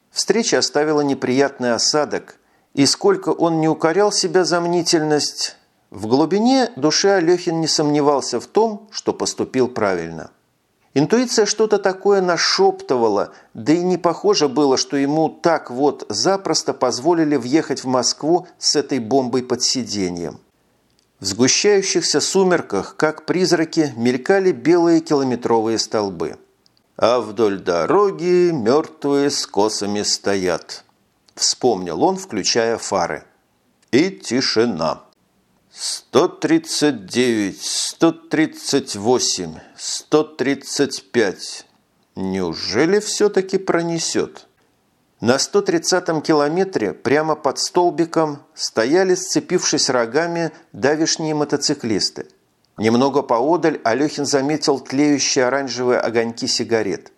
Встреча оставила неприятный осадок, и сколько он не укорял себя за мнительность, в глубине души Алехин не сомневался в том, что поступил правильно. Интуиция что-то такое нашептывала, да и не похоже было, что ему так вот запросто позволили въехать в Москву с этой бомбой под сиденьем. В сгущающихся сумерках, как призраки, мелькали белые километровые столбы. А вдоль дороги мертвые с косами стоят. Вспомнил он, включая фары. И тишина. 139, 138, 135. Неужели все-таки пронесет? На 130-м километре прямо под столбиком стояли, сцепившись рогами, давишние мотоциклисты. Немного поодаль Алехин заметил тлеющие оранжевые огоньки сигарет.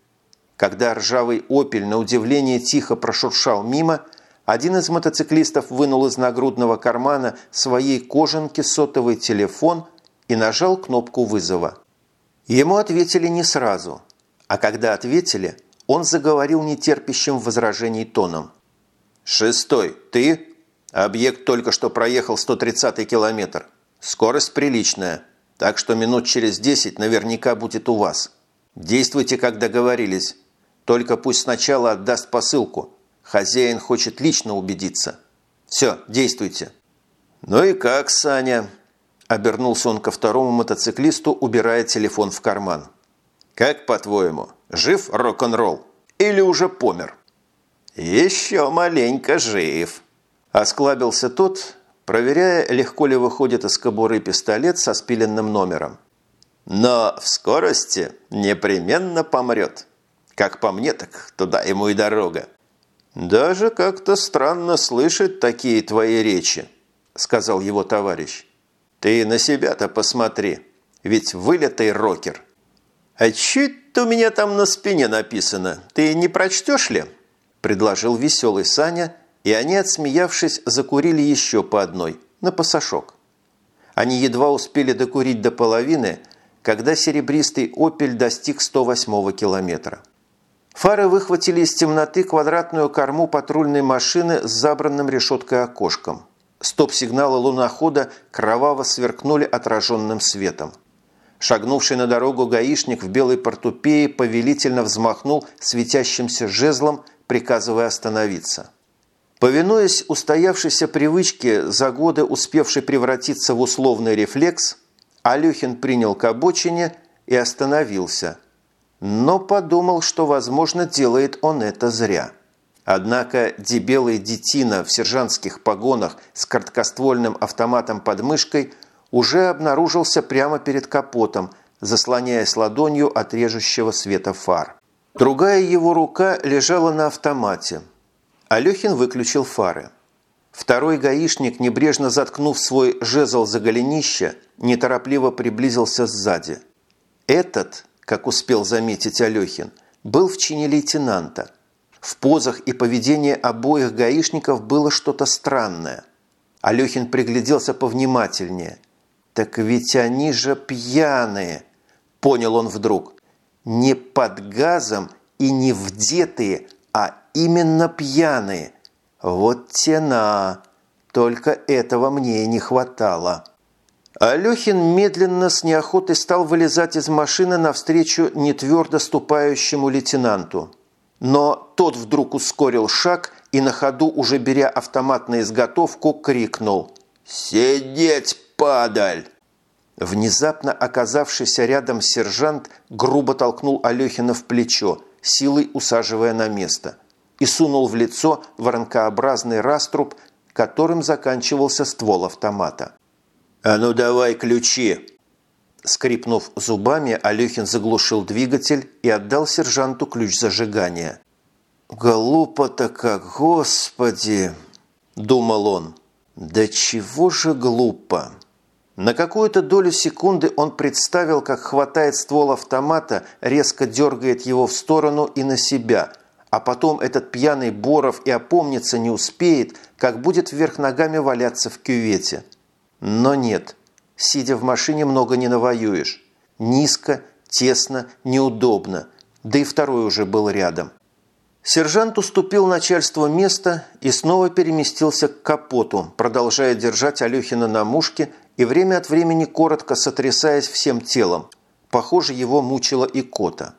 Когда ржавый «Опель» на удивление тихо прошуршал мимо – один из мотоциклистов вынул из нагрудного кармана своей кожанки сотовый телефон и нажал кнопку вызова. Ему ответили не сразу, а когда ответили, он заговорил нетерпящим возражений тоном. «Шестой, ты? Объект только что проехал 130-й километр. Скорость приличная, так что минут через 10 наверняка будет у вас. Действуйте, как договорились. Только пусть сначала отдаст посылку, Хозяин хочет лично убедиться. Все, действуйте». «Ну и как, Саня?» Обернулся он ко второму мотоциклисту, убирая телефон в карман. «Как, по-твоему, жив рок-н-ролл или уже помер?» «Еще маленько жив», – осклабился тот, проверяя, легко ли выходит из кобуры пистолет со спиленным номером. «Но в скорости непременно помрет. Как по мне, так туда ему и дорога». «Даже как-то странно слышать такие твои речи», – сказал его товарищ. «Ты на себя-то посмотри, ведь вылитый рокер». «А чуть-то у меня там на спине написано, ты не прочтешь ли?» – предложил веселый Саня, и они, отсмеявшись, закурили еще по одной, на пасашок. Они едва успели докурить до половины, когда серебристый «Опель» достиг 108 километра. Фары выхватили из темноты квадратную корму патрульной машины с забранным решеткой окошком. Стоп-сигналы лунохода кроваво сверкнули отраженным светом. Шагнувший на дорогу гаишник в белой портупее повелительно взмахнул светящимся жезлом, приказывая остановиться. Повинуясь устоявшейся привычке, за годы успевшей превратиться в условный рефлекс, Алюхин принял к обочине и остановился – но подумал, что, возможно, делает он это зря. Однако дебелый детина в сержантских погонах с короткоствольным автоматом под мышкой уже обнаружился прямо перед капотом, заслоняясь ладонью от режущего света фар. Другая его рука лежала на автомате. Алехин выключил фары. Второй гаишник, небрежно заткнув свой жезл за голенище, неторопливо приблизился сзади. Этот как успел заметить Алехин, был в чине лейтенанта. В позах и поведении обоих гаишников было что-то странное. Алехин пригляделся повнимательнее. «Так ведь они же пьяные!» – понял он вдруг. «Не под газом и не вдетые, а именно пьяные. Вот тена! Только этого мне и не хватало». Алехин медленно с неохотой стал вылезать из машины навстречу нетвердо ступающему лейтенанту. Но тот вдруг ускорил шаг и на ходу, уже беря автомат на изготовку, крикнул «Сидеть, падаль!». Внезапно оказавшийся рядом сержант грубо толкнул Алехина в плечо, силой усаживая на место, и сунул в лицо воронкообразный раструб, которым заканчивался ствол автомата. «А ну давай ключи!» Скрипнув зубами, Алехин заглушил двигатель и отдал сержанту ключ зажигания. «Глупо-то как, господи!» – думал он. «Да чего же глупо!» На какую-то долю секунды он представил, как хватает ствол автомата, резко дергает его в сторону и на себя, а потом этот пьяный Боров и опомниться не успеет, как будет вверх ногами валяться в кювете – но нет, сидя в машине много не навоюешь. Низко, тесно, неудобно, да и второй уже был рядом. Сержант уступил начальству место и снова переместился к капоту, продолжая держать Алехина на мушке и время от времени коротко сотрясаясь всем телом. Похоже, его мучила икота.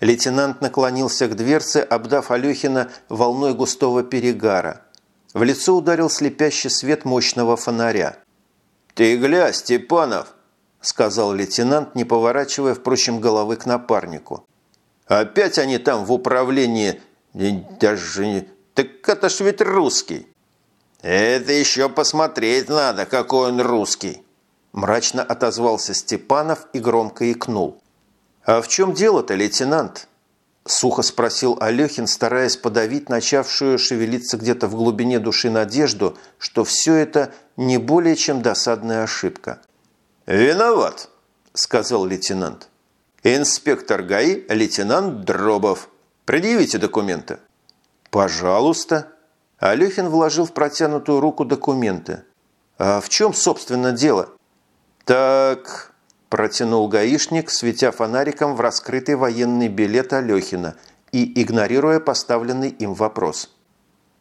Лейтенант наклонился к дверце, обдав Алехина волной густого перегара. В лицо ударил слепящий свет мощного фонаря. «Ты гля, Степанов!» – сказал лейтенант, не поворачивая, впрочем, головы к напарнику. «Опять они там в управлении даже... Так это ж ведь русский. Это еще посмотреть надо, какой он русский. Мрачно отозвался Степанов и громко икнул. «А в чем дело-то, лейтенант?» Сухо спросил Алехин, стараясь подавить начавшую шевелиться где-то в глубине души надежду, что все это не более чем досадная ошибка. «Виноват», – сказал лейтенант. «Инспектор ГАИ, лейтенант Дробов». Предъявите документы». «Пожалуйста». Алехин вложил в протянутую руку документы. «А в чем, собственно, дело?» «Так...» – протянул гаишник, светя фонариком в раскрытый военный билет Алехина и игнорируя поставленный им вопрос.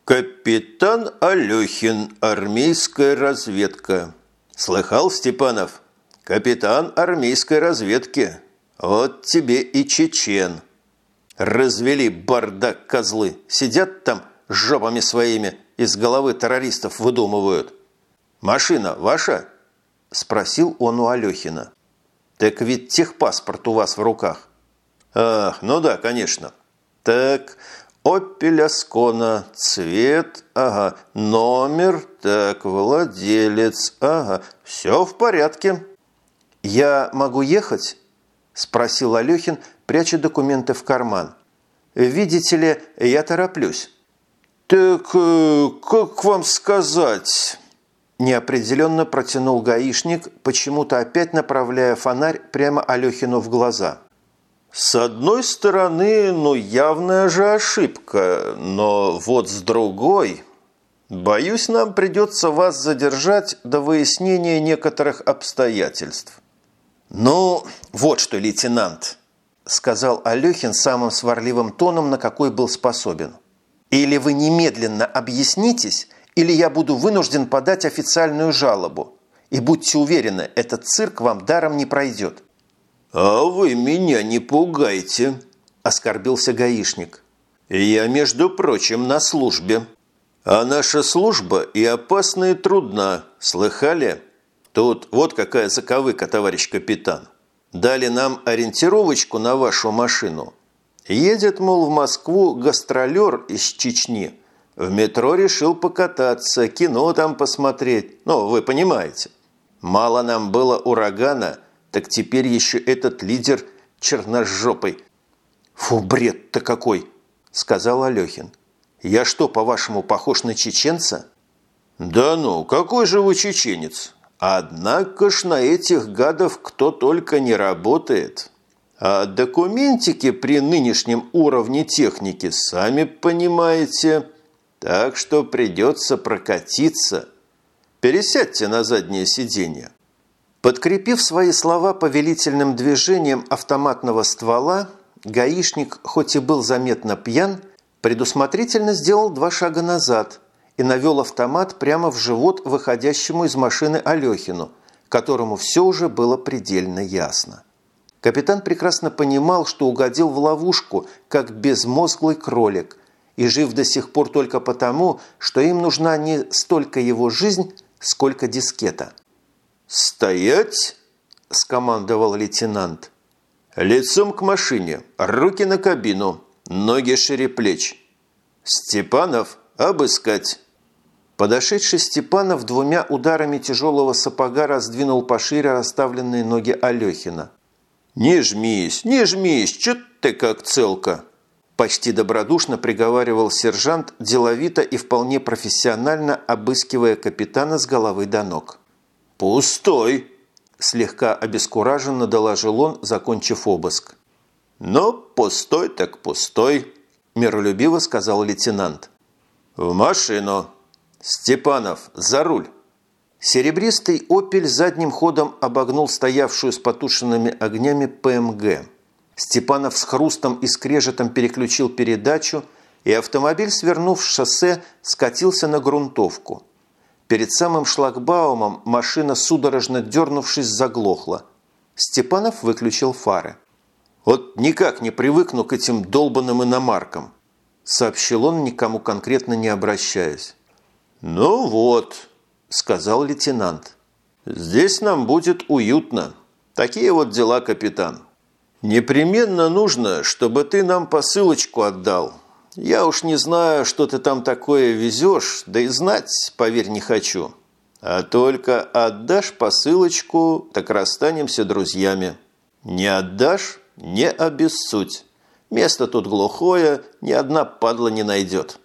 «Капитан Алехин, армейская разведка». «Слыхал, Степанов? Капитан армейской разведки. Вот тебе и чечен». Развели бардак козлы. Сидят там жопами своими, из головы террористов выдумывают. «Машина ваша?» – спросил он у Алехина. «Так ведь техпаспорт у вас в руках». «Ах, ну да, конечно. Так, «Опель Аскона», цвет, ага, номер, так, владелец, ага, все в порядке». «Я могу ехать?» – спросил Алехин, пряча документы в карман. «Видите ли, я тороплюсь». «Так э, как вам сказать?» Неопределенно протянул гаишник, почему-то опять направляя фонарь прямо Алехину в глаза. «С одной стороны, ну явная же ошибка, но вот с другой...» «Боюсь, нам придется вас задержать до выяснения некоторых обстоятельств». «Ну, вот что, лейтенант», – сказал Алехин самым сварливым тоном, на какой был способен. «Или вы немедленно объяснитесь, или я буду вынужден подать официальную жалобу. И будьте уверены, этот цирк вам даром не пройдет». «А вы меня не пугайте», – оскорбился гаишник. «Я, между прочим, на службе. А наша служба и опасна, и трудна. Слыхали? Тут вот какая заковыка, товарищ капитан. Дали нам ориентировочку на вашу машину. Едет, мол, в Москву гастролер из Чечни. В метро решил покататься, кино там посмотреть. Ну, вы понимаете. Мало нам было урагана, так теперь еще этот лидер черножопый. «Фу, бред-то какой!» – сказал Алехин. «Я что, по-вашему, похож на чеченца?» «Да ну, какой же вы чеченец? Однако ж на этих гадов кто только не работает. А документики при нынешнем уровне техники, сами понимаете, так что придется прокатиться. Пересядьте на заднее сиденье. Подкрепив свои слова повелительным движением автоматного ствола, гаишник, хоть и был заметно пьян, предусмотрительно сделал два шага назад – и навел автомат прямо в живот выходящему из машины Алехину, которому все уже было предельно ясно. Капитан прекрасно понимал, что угодил в ловушку, как безмозглый кролик, и жив до сих пор только потому, что им нужна не столько его жизнь, сколько дискета. «Стоять!» – скомандовал лейтенант. «Лицом к машине, руки на кабину, ноги шире плеч. Степанов, обыскать!» Подошедший Степанов двумя ударами тяжелого сапога раздвинул пошире расставленные ноги Алехина. «Не жмись, не жмись, чё ты как целка!» Почти добродушно приговаривал сержант, деловито и вполне профессионально обыскивая капитана с головы до ног. «Пустой!» – слегка обескураженно доложил он, закончив обыск. «Ну, пустой так пустой», – миролюбиво сказал лейтенант. «В машину!» «Степанов, за руль!» Серебристый «Опель» задним ходом обогнул стоявшую с потушенными огнями ПМГ. Степанов с хрустом и скрежетом переключил передачу, и автомобиль, свернув с шоссе, скатился на грунтовку. Перед самым шлагбаумом машина, судорожно дернувшись, заглохла. Степанов выключил фары. «Вот никак не привыкну к этим долбанным иномаркам», сообщил он, никому конкретно не обращаясь. «Ну вот», – сказал лейтенант. «Здесь нам будет уютно. Такие вот дела, капитан. Непременно нужно, чтобы ты нам посылочку отдал. Я уж не знаю, что ты там такое везешь, да и знать, поверь, не хочу. А только отдашь посылочку, так расстанемся друзьями. Не отдашь – не обессудь. Место тут глухое, ни одна падла не найдет.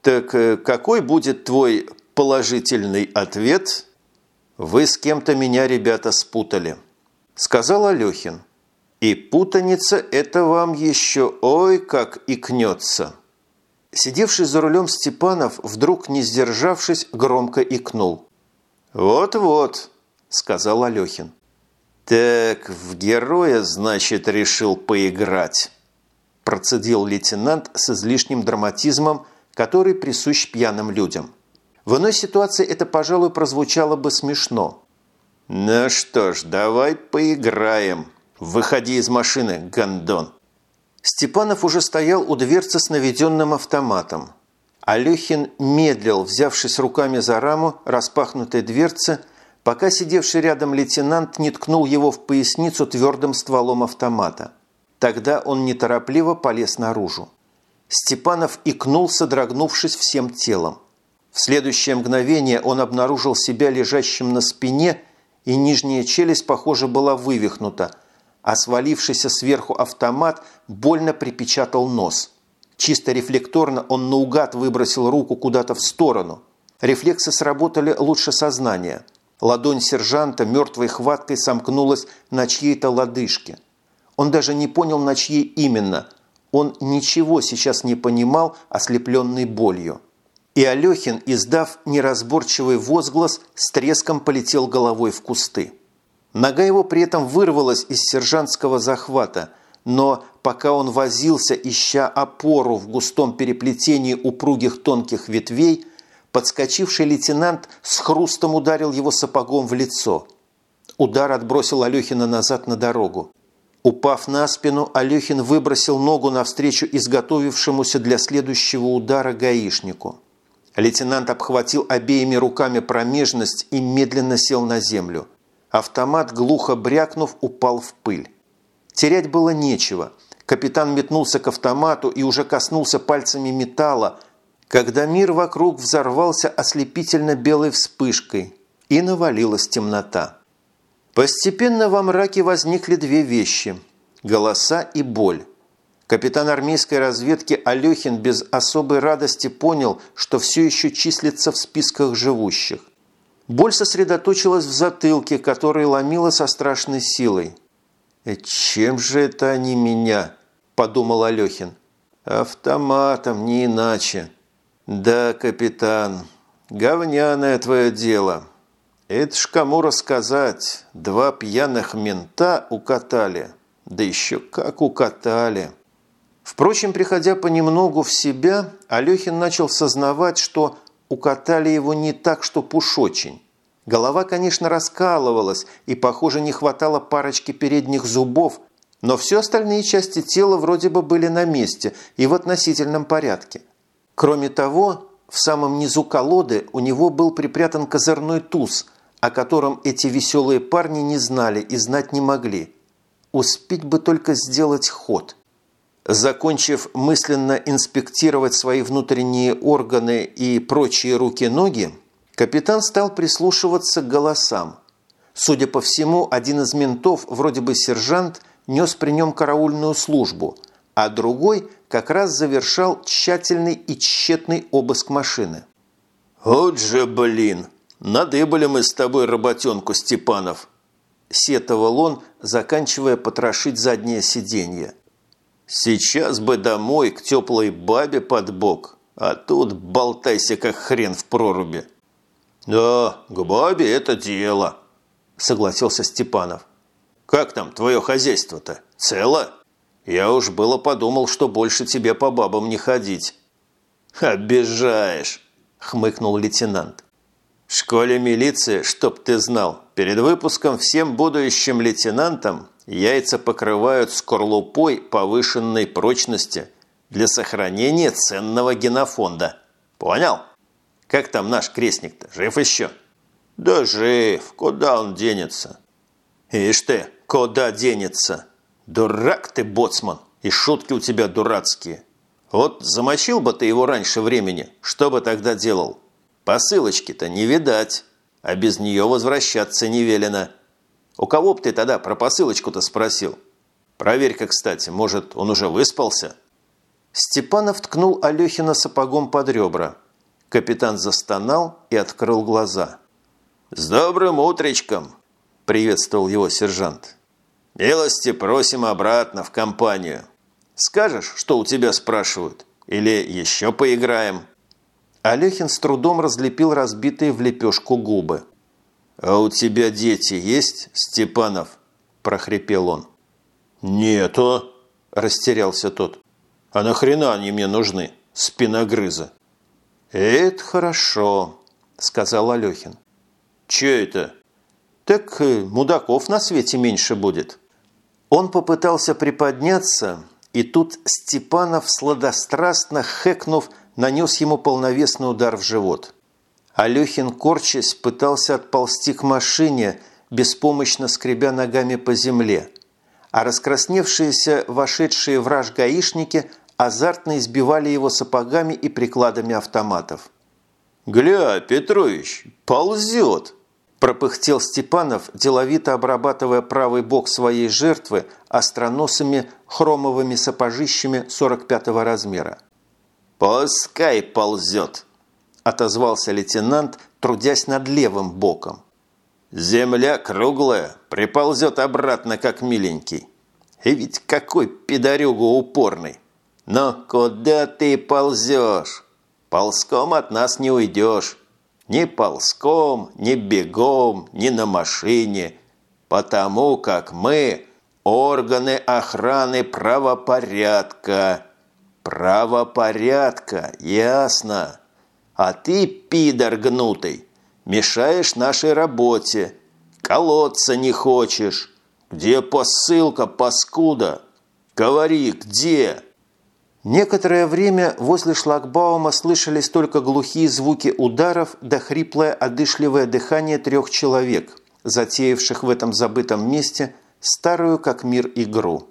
Так э, какой будет твой положительный ответ? Вы с кем-то меня, ребята, спутали, сказал Алехин. И путаница это вам еще ой как икнется. Сидевший за рулем Степанов, вдруг не сдержавшись, громко икнул. «Вот-вот», – сказал Алехин. «Так, в героя, значит, решил поиграть», – процедил лейтенант с излишним драматизмом, который присущ пьяным людям. В иной ситуации это, пожалуй, прозвучало бы смешно. «Ну что ж, давай поиграем. Выходи из машины, гондон». Степанов уже стоял у дверцы с наведенным автоматом. Алехин медлил, взявшись руками за раму распахнутой дверцы, пока сидевший рядом лейтенант не ткнул его в поясницу твердым стволом автомата. Тогда он неторопливо полез наружу. Степанов икнул, содрогнувшись всем телом. В следующее мгновение он обнаружил себя лежащим на спине, и нижняя челюсть, похоже, была вывихнута, а свалившийся сверху автомат больно припечатал нос. Чисто рефлекторно он наугад выбросил руку куда-то в сторону. Рефлексы сработали лучше сознания. Ладонь сержанта мертвой хваткой сомкнулась на чьей-то лодыжке. Он даже не понял, на чьей именно. Он ничего сейчас не понимал, ослепленный болью. И Алехин, издав неразборчивый возглас, с треском полетел головой в кусты. Нога его при этом вырвалась из сержантского захвата, но пока он возился, ища опору в густом переплетении упругих тонких ветвей, подскочивший лейтенант с хрустом ударил его сапогом в лицо. Удар отбросил Алехина назад на дорогу. Упав на спину, Алехин выбросил ногу навстречу изготовившемуся для следующего удара гаишнику. Лейтенант обхватил обеими руками промежность и медленно сел на землю. Автомат, глухо брякнув, упал в пыль. Терять было нечего. Капитан метнулся к автомату и уже коснулся пальцами металла, когда мир вокруг взорвался ослепительно белой вспышкой и навалилась темнота. Постепенно во мраке возникли две вещи – голоса и боль. Капитан армейской разведки Алехин без особой радости понял, что все еще числится в списках живущих. Боль сосредоточилась в затылке, который ломила со страшной силой. «Э, «Чем же это они меня?» – подумал Алехин. «Автоматом, не иначе». «Да, капитан, говняное твое дело. Это ж кому рассказать. Два пьяных мента укатали. Да еще как укатали». Впрочем, приходя понемногу в себя, Алехин начал сознавать, что укатали его не так, что уж очень. Голова, конечно, раскалывалась, и, похоже, не хватало парочки передних зубов, но все остальные части тела вроде бы были на месте и в относительном порядке. Кроме того, в самом низу колоды у него был припрятан козырной туз, о котором эти веселые парни не знали и знать не могли. Успеть бы только сделать ход – Закончив мысленно инспектировать свои внутренние органы и прочие руки-ноги, капитан стал прислушиваться к голосам. Судя по всему, один из ментов, вроде бы сержант, нес при нем караульную службу, а другой как раз завершал тщательный и тщетный обыск машины. «Вот же, блин! Надыбали мы с тобой работенку, Степанов!» сетовал он, заканчивая потрошить заднее сиденье. Сейчас бы домой к теплой бабе под бок, а тут болтайся как хрен в проруби. Да, к бабе это дело, согласился Степанов. Как там твое хозяйство-то? Цело? Я уж было подумал, что больше тебе по бабам не ходить. «Обижаешь!» – хмыкнул лейтенант. «В школе милиции, чтоб ты знал, перед выпуском всем будущим лейтенантам яйца покрывают скорлупой повышенной прочности для сохранения ценного генофонда. Понял? Как там наш крестник-то? Жив еще?» «Да жив. Куда он денется?» «Ишь ты, куда денется? Дурак ты, боцман, и шутки у тебя дурацкие. Вот замочил бы ты его раньше времени, что бы тогда делал? Посылочки-то не видать, а без нее возвращаться не велено. У кого б ты тогда про посылочку-то спросил? Проверь-ка, кстати, может, он уже выспался?» Степанов ткнул Алехина сапогом под ребра. Капитан застонал и открыл глаза. «С добрым утречком!» – приветствовал его сержант. «Милости просим обратно в компанию. Скажешь, что у тебя спрашивают? Или еще поиграем?» Алехин с трудом разлепил разбитые в лепешку губы. «А у тебя дети есть, Степанов?» – прохрипел он. «Нету», – растерялся тот. «А нахрена они мне нужны, спиногрыза?» «Это хорошо», – сказал Алехин. «Че это?» «Так э, мудаков на свете меньше будет». Он попытался приподняться, и тут Степанов, сладострастно хэкнув, нанес ему полновесный удар в живот. Алехин, корчась, пытался отползти к машине, беспомощно скребя ногами по земле, а раскрасневшиеся вошедшие враж гаишники азартно избивали его сапогами и прикладами автоматов. «Гля, Петрович, ползет!» пропыхтел Степанов, деловито обрабатывая правый бок своей жертвы остроносыми хромовыми сапожищами 45-го размера. «Пускай ползет!» – отозвался лейтенант, трудясь над левым боком. «Земля круглая, приползет обратно, как миленький. И ведь какой пидорюга упорный! Но куда ты ползешь? Ползком от нас не уйдешь. Ни ползком, ни бегом, ни на машине, потому как мы – органы охраны правопорядка. Правопорядка, ясно. А ты, пидор гнутый, мешаешь нашей работе, колоться не хочешь. Где посылка, паскуда? Говори, где?» Некоторое время возле шлагбаума слышались только глухие звуки ударов да хриплое одышливое дыхание трех человек, затеявших в этом забытом месте старую как мир игру.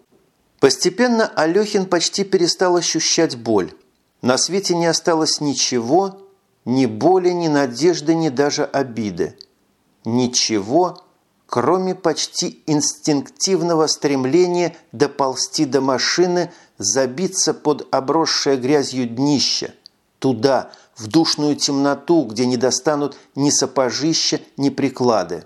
Постепенно Алехин почти перестал ощущать боль. На свете не осталось ничего, ни боли, ни надежды, ни даже обиды. Ничего, кроме почти инстинктивного стремления доползти до машины – забиться под обросшее грязью днище, туда, в душную темноту, где не достанут ни сапожища, ни приклады.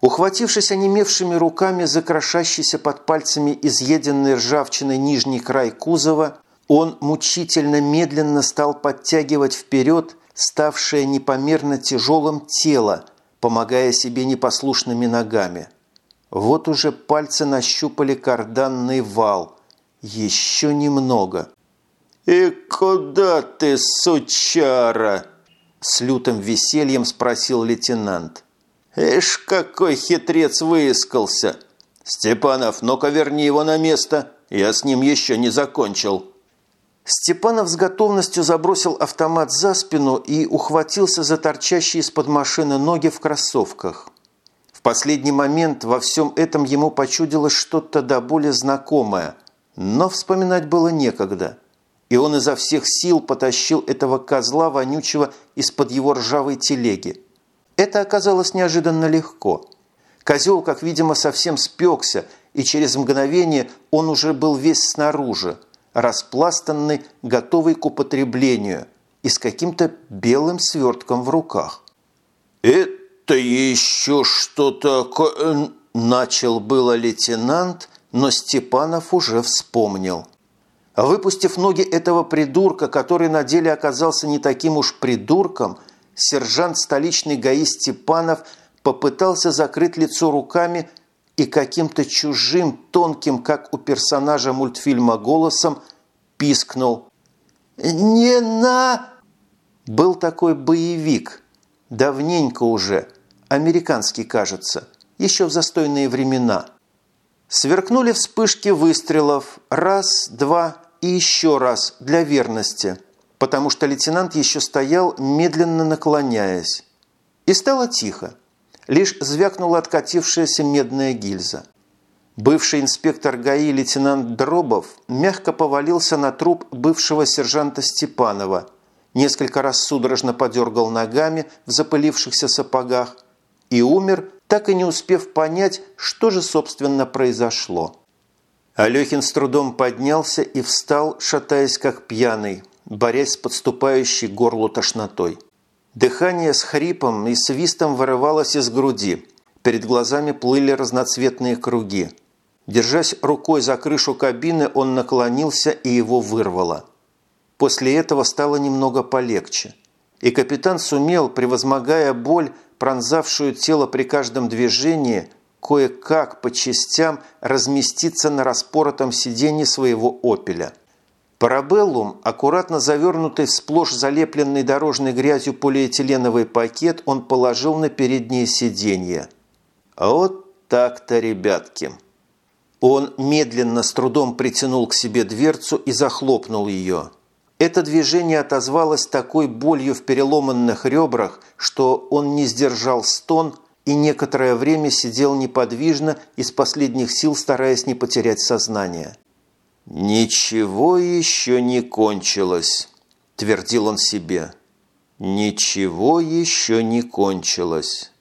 Ухватившись онемевшими руками за крошащийся под пальцами изъеденный ржавчиной нижний край кузова, он мучительно медленно стал подтягивать вперед ставшее непомерно тяжелым тело, помогая себе непослушными ногами. Вот уже пальцы нащупали карданный вал – еще немного. «И куда ты, сучара?» С лютым весельем спросил лейтенант. «Эш, какой хитрец выискался! Степанов, ну-ка верни его на место, я с ним еще не закончил». Степанов с готовностью забросил автомат за спину и ухватился за торчащие из-под машины ноги в кроссовках. В последний момент во всем этом ему почудилось что-то до более знакомое – но вспоминать было некогда, и он изо всех сил потащил этого козла вонючего из-под его ржавой телеги. Это оказалось неожиданно легко. Козел, как видимо, совсем спекся, и через мгновение он уже был весь снаружи, распластанный, готовый к употреблению и с каким-то белым свертком в руках. «Это еще что такое?» – начал было лейтенант – но Степанов уже вспомнил. Выпустив ноги этого придурка, который на деле оказался не таким уж придурком, сержант столичный ГАИ Степанов попытался закрыть лицо руками и каким-то чужим, тонким, как у персонажа мультфильма, голосом пискнул. «Не на...» Был такой боевик. Давненько уже. Американский, кажется. Еще в застойные времена. Сверкнули вспышки выстрелов. Раз, два и еще раз для верности. Потому что лейтенант еще стоял, медленно наклоняясь. И стало тихо. Лишь звякнула откатившаяся медная гильза. Бывший инспектор ГАИ лейтенант Дробов мягко повалился на труп бывшего сержанта Степанова, несколько раз судорожно подергал ногами в запылившихся сапогах и умер, так и не успев понять, что же, собственно, произошло. Алехин с трудом поднялся и встал, шатаясь как пьяный, борясь с подступающей горлу тошнотой. Дыхание с хрипом и свистом вырывалось из груди. Перед глазами плыли разноцветные круги. Держась рукой за крышу кабины, он наклонился и его вырвало. После этого стало немного полегче. И капитан сумел, превозмогая боль, пронзавшую тело при каждом движении, кое-как по частям разместиться на распоротом сиденье своего «Опеля». Парабеллум, аккуратно завернутый в сплошь залепленный дорожной грязью полиэтиленовый пакет, он положил на переднее сиденье. Вот так-то, ребятки. Он медленно с трудом притянул к себе дверцу и захлопнул ее. Это движение отозвалось такой болью в переломанных ребрах, что он не сдержал стон и некоторое время сидел неподвижно из последних сил, стараясь не потерять сознание. «Ничего еще не кончилось», – твердил он себе. «Ничего еще не кончилось».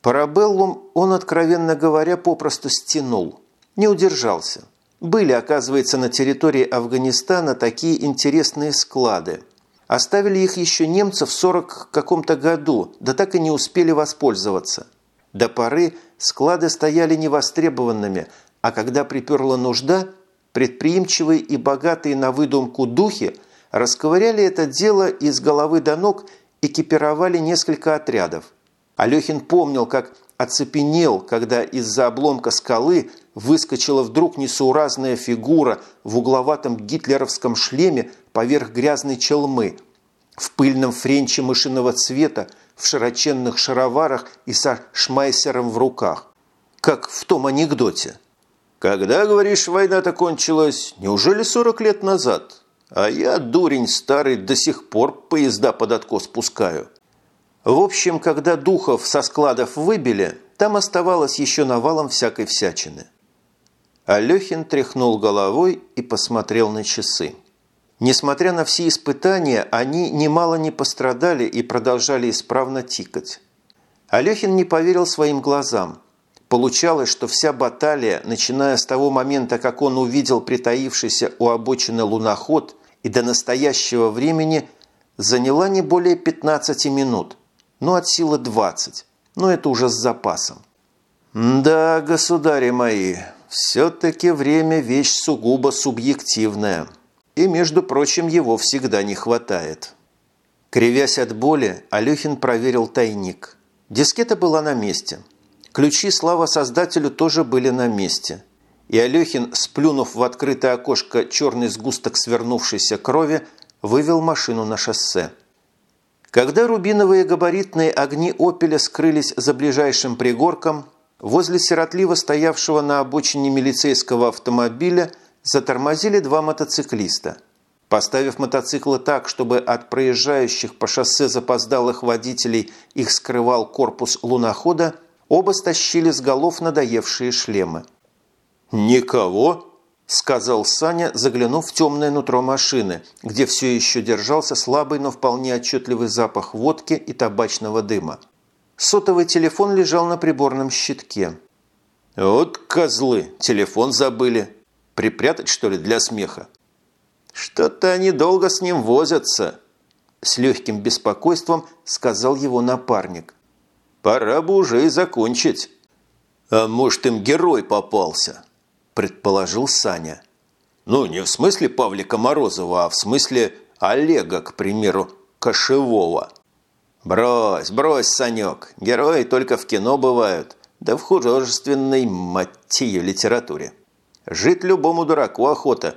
Парабеллум он, откровенно говоря, попросту стянул – не удержался. Были, оказывается, на территории Афганистана такие интересные склады. Оставили их еще немцы в 40 каком-то году, да так и не успели воспользоваться. До поры склады стояли невостребованными, а когда приперла нужда, предприимчивые и богатые на выдумку духи расковыряли это дело из головы до ног, экипировали несколько отрядов. Алехин помнил, как оцепенел, когда из-за обломка скалы выскочила вдруг несуразная фигура в угловатом гитлеровском шлеме поверх грязной челмы, в пыльном френче мышиного цвета, в широченных шароварах и со шмайсером в руках. Как в том анекдоте. «Когда, говоришь, война-то кончилась? Неужели 40 лет назад? А я, дурень старый, до сих пор поезда под откос пускаю». В общем, когда духов со складов выбили, там оставалось еще навалом всякой всячины. Алехин тряхнул головой и посмотрел на часы. Несмотря на все испытания, они немало не пострадали и продолжали исправно тикать. Алехин не поверил своим глазам. Получалось, что вся баталия, начиная с того момента, как он увидел притаившийся у обочины луноход, и до настоящего времени заняла не более 15 минут – ну от силы 20, но это уже с запасом. Да, государи мои, все-таки время вещь сугубо субъективная, и, между прочим, его всегда не хватает. Кривясь от боли, Алехин проверил тайник. Дискета была на месте. Ключи, слава создателю, тоже были на месте. И Алехин, сплюнув в открытое окошко черный сгусток свернувшейся крови, вывел машину на шоссе. Когда рубиновые габаритные огни «Опеля» скрылись за ближайшим пригорком, возле сиротливо стоявшего на обочине милицейского автомобиля затормозили два мотоциклиста. Поставив мотоциклы так, чтобы от проезжающих по шоссе запоздалых водителей их скрывал корпус лунохода, оба стащили с голов надоевшие шлемы. «Никого?» сказал Саня, заглянув в темное нутро машины, где все еще держался слабый, но вполне отчетливый запах водки и табачного дыма. Сотовый телефон лежал на приборном щитке. «Вот козлы, телефон забыли. Припрятать, что ли, для смеха?» «Что-то они долго с ним возятся», – с легким беспокойством сказал его напарник. «Пора бы уже и закончить». «А может, им герой попался?» – предположил Саня. «Ну, не в смысле Павлика Морозова, а в смысле Олега, к примеру, Кошевого». «Брось, брось, Санек, герои только в кино бывают, да в художественной, мать литературе. Жить любому дураку охота.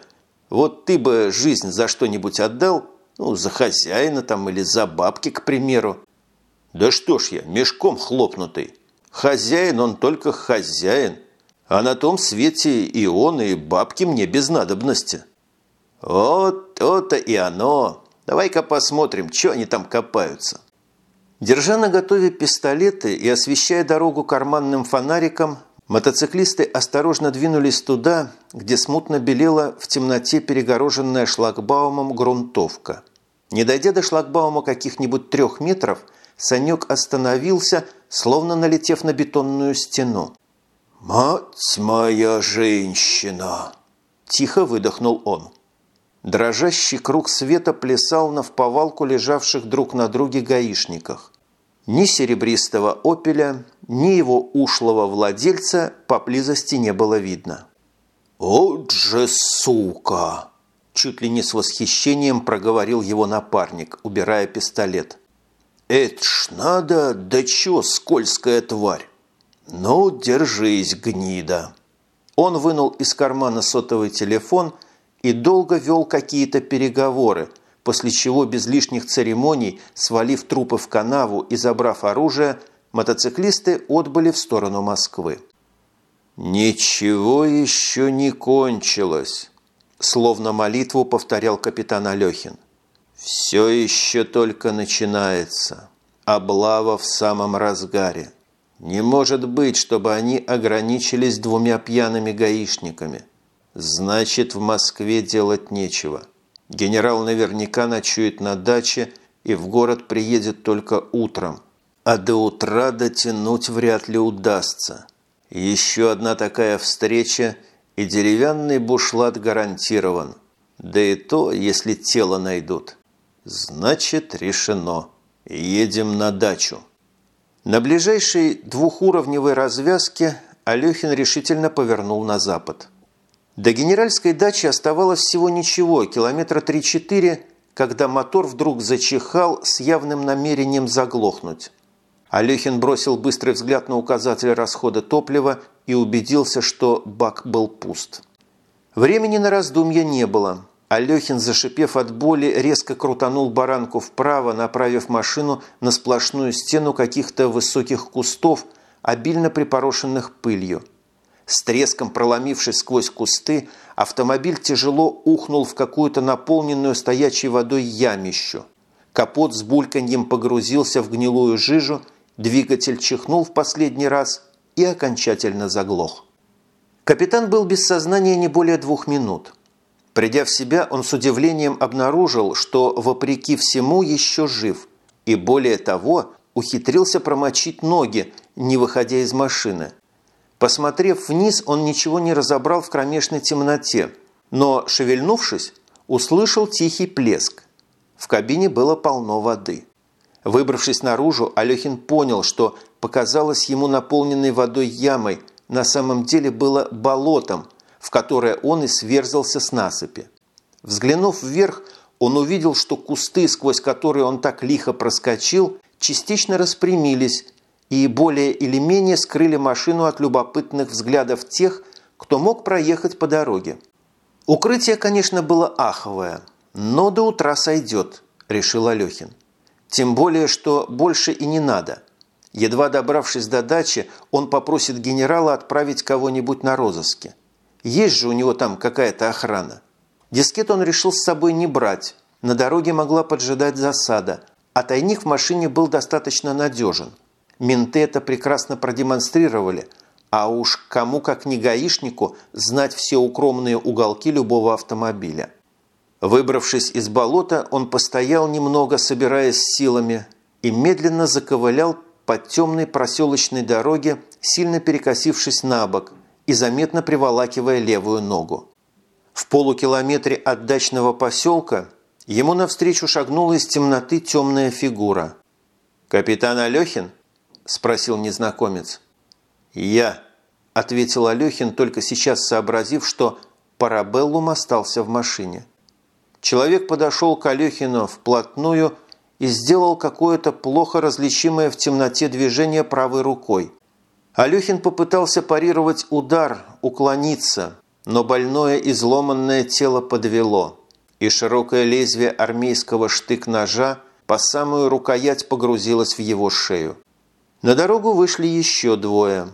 Вот ты бы жизнь за что-нибудь отдал, ну, за хозяина там или за бабки, к примеру. Да что ж я, мешком хлопнутый. Хозяин он только хозяин. А на том свете и он, и бабки мне без надобности. Вот то-то и оно. Давай-ка посмотрим, что они там копаются. Держа на готове пистолеты и освещая дорогу карманным фонариком, мотоциклисты осторожно двинулись туда, где смутно белела в темноте перегороженная шлагбаумом грунтовка. Не дойдя до шлагбаума каких-нибудь трех метров, Санек остановился, словно налетев на бетонную стену. «Мать моя женщина!» – тихо выдохнул он. Дрожащий круг света плясал на вповалку лежавших друг на друге гаишниках. Ни серебристого «Опеля», ни его ушлого владельца поблизости не было видно. «Вот же сука!» Чуть ли не с восхищением проговорил его напарник, убирая пистолет. «Это ж надо, да чё, скользкая тварь!» «Ну, держись, гнида!» Он вынул из кармана сотовый телефон и долго вел какие-то переговоры, после чего без лишних церемоний, свалив трупы в канаву и забрав оружие, мотоциклисты отбыли в сторону Москвы. «Ничего еще не кончилось», – словно молитву повторял капитан Алехин. «Все еще только начинается. Облава в самом разгаре. Не может быть, чтобы они ограничились двумя пьяными гаишниками. Значит, в Москве делать нечего. Генерал наверняка ночует на даче и в город приедет только утром. А до утра дотянуть вряд ли удастся. Еще одна такая встреча, и деревянный бушлат гарантирован. Да и то, если тело найдут. Значит, решено. Едем на дачу. На ближайшей двухуровневой развязке Алехин решительно повернул на запад. До генеральской дачи оставалось всего ничего, километра 3-4, когда мотор вдруг зачихал с явным намерением заглохнуть. Алехин бросил быстрый взгляд на указатель расхода топлива и убедился, что бак был пуст. Времени на раздумья не было. Алехин, зашипев от боли, резко крутанул баранку вправо, направив машину на сплошную стену каких-то высоких кустов, обильно припорошенных пылью. С треском проломившись сквозь кусты, автомобиль тяжело ухнул в какую-то наполненную стоячей водой ямищу. Капот с бульканьем погрузился в гнилую жижу, двигатель чихнул в последний раз и окончательно заглох. Капитан был без сознания не более двух минут – Придя в себя, он с удивлением обнаружил, что, вопреки всему, еще жив. И более того, ухитрился промочить ноги, не выходя из машины. Посмотрев вниз, он ничего не разобрал в кромешной темноте, но, шевельнувшись, услышал тихий плеск. В кабине было полно воды. Выбравшись наружу, Алехин понял, что показалось ему наполненной водой ямой, на самом деле было болотом – в которое он и сверзался с насыпи. Взглянув вверх, он увидел, что кусты, сквозь которые он так лихо проскочил, частично распрямились и более или менее скрыли машину от любопытных взглядов тех, кто мог проехать по дороге. Укрытие, конечно, было аховое, но до утра сойдет, решил Алехин. Тем более, что больше и не надо. Едва добравшись до дачи, он попросит генерала отправить кого-нибудь на розыске. Есть же у него там какая-то охрана. Дискет он решил с собой не брать. На дороге могла поджидать засада, а тайник в машине был достаточно надежен. Менты это прекрасно продемонстрировали, а уж кому как не гаишнику знать все укромные уголки любого автомобиля. Выбравшись из болота, он постоял немного, собираясь силами, и медленно заковылял по темной проселочной дороге, сильно перекосившись на бок – и заметно приволакивая левую ногу. В полукилометре от дачного поселка ему навстречу шагнула из темноты темная фигура. «Капитан Алехин?» – спросил незнакомец. «Я», – ответил Алехин, только сейчас сообразив, что парабеллум остался в машине. Человек подошел к Алехину вплотную и сделал какое-то плохо различимое в темноте движение правой рукой – Алехин попытался парировать удар, уклониться, но больное изломанное тело подвело, и широкое лезвие армейского штык-ножа по самую рукоять погрузилось в его шею. На дорогу вышли еще двое.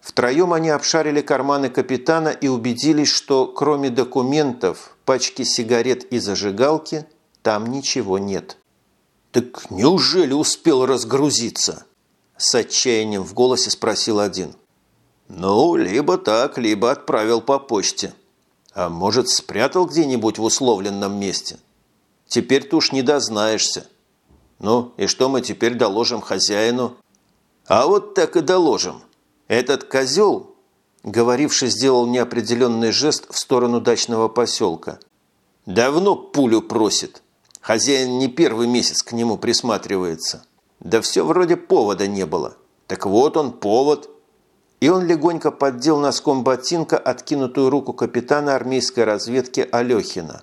Втроем они обшарили карманы капитана и убедились, что кроме документов, пачки сигарет и зажигалки, там ничего нет. «Так неужели успел разгрузиться?» С отчаянием в голосе спросил один. «Ну, либо так, либо отправил по почте. А может, спрятал где-нибудь в условленном месте? Теперь ты уж не дознаешься. Ну, и что мы теперь доложим хозяину?» «А вот так и доложим. Этот козел, говоривший, сделал неопределенный жест в сторону дачного поселка. Давно пулю просит. Хозяин не первый месяц к нему присматривается. Да все вроде повода не было. Так вот он, повод. И он легонько поддел носком ботинка откинутую руку капитана армейской разведки Алехина.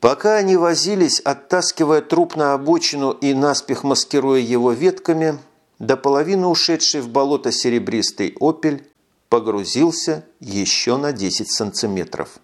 Пока они возились, оттаскивая труп на обочину и наспех маскируя его ветками, до половины ушедший в болото серебристый «Опель» погрузился еще на 10 сантиметров.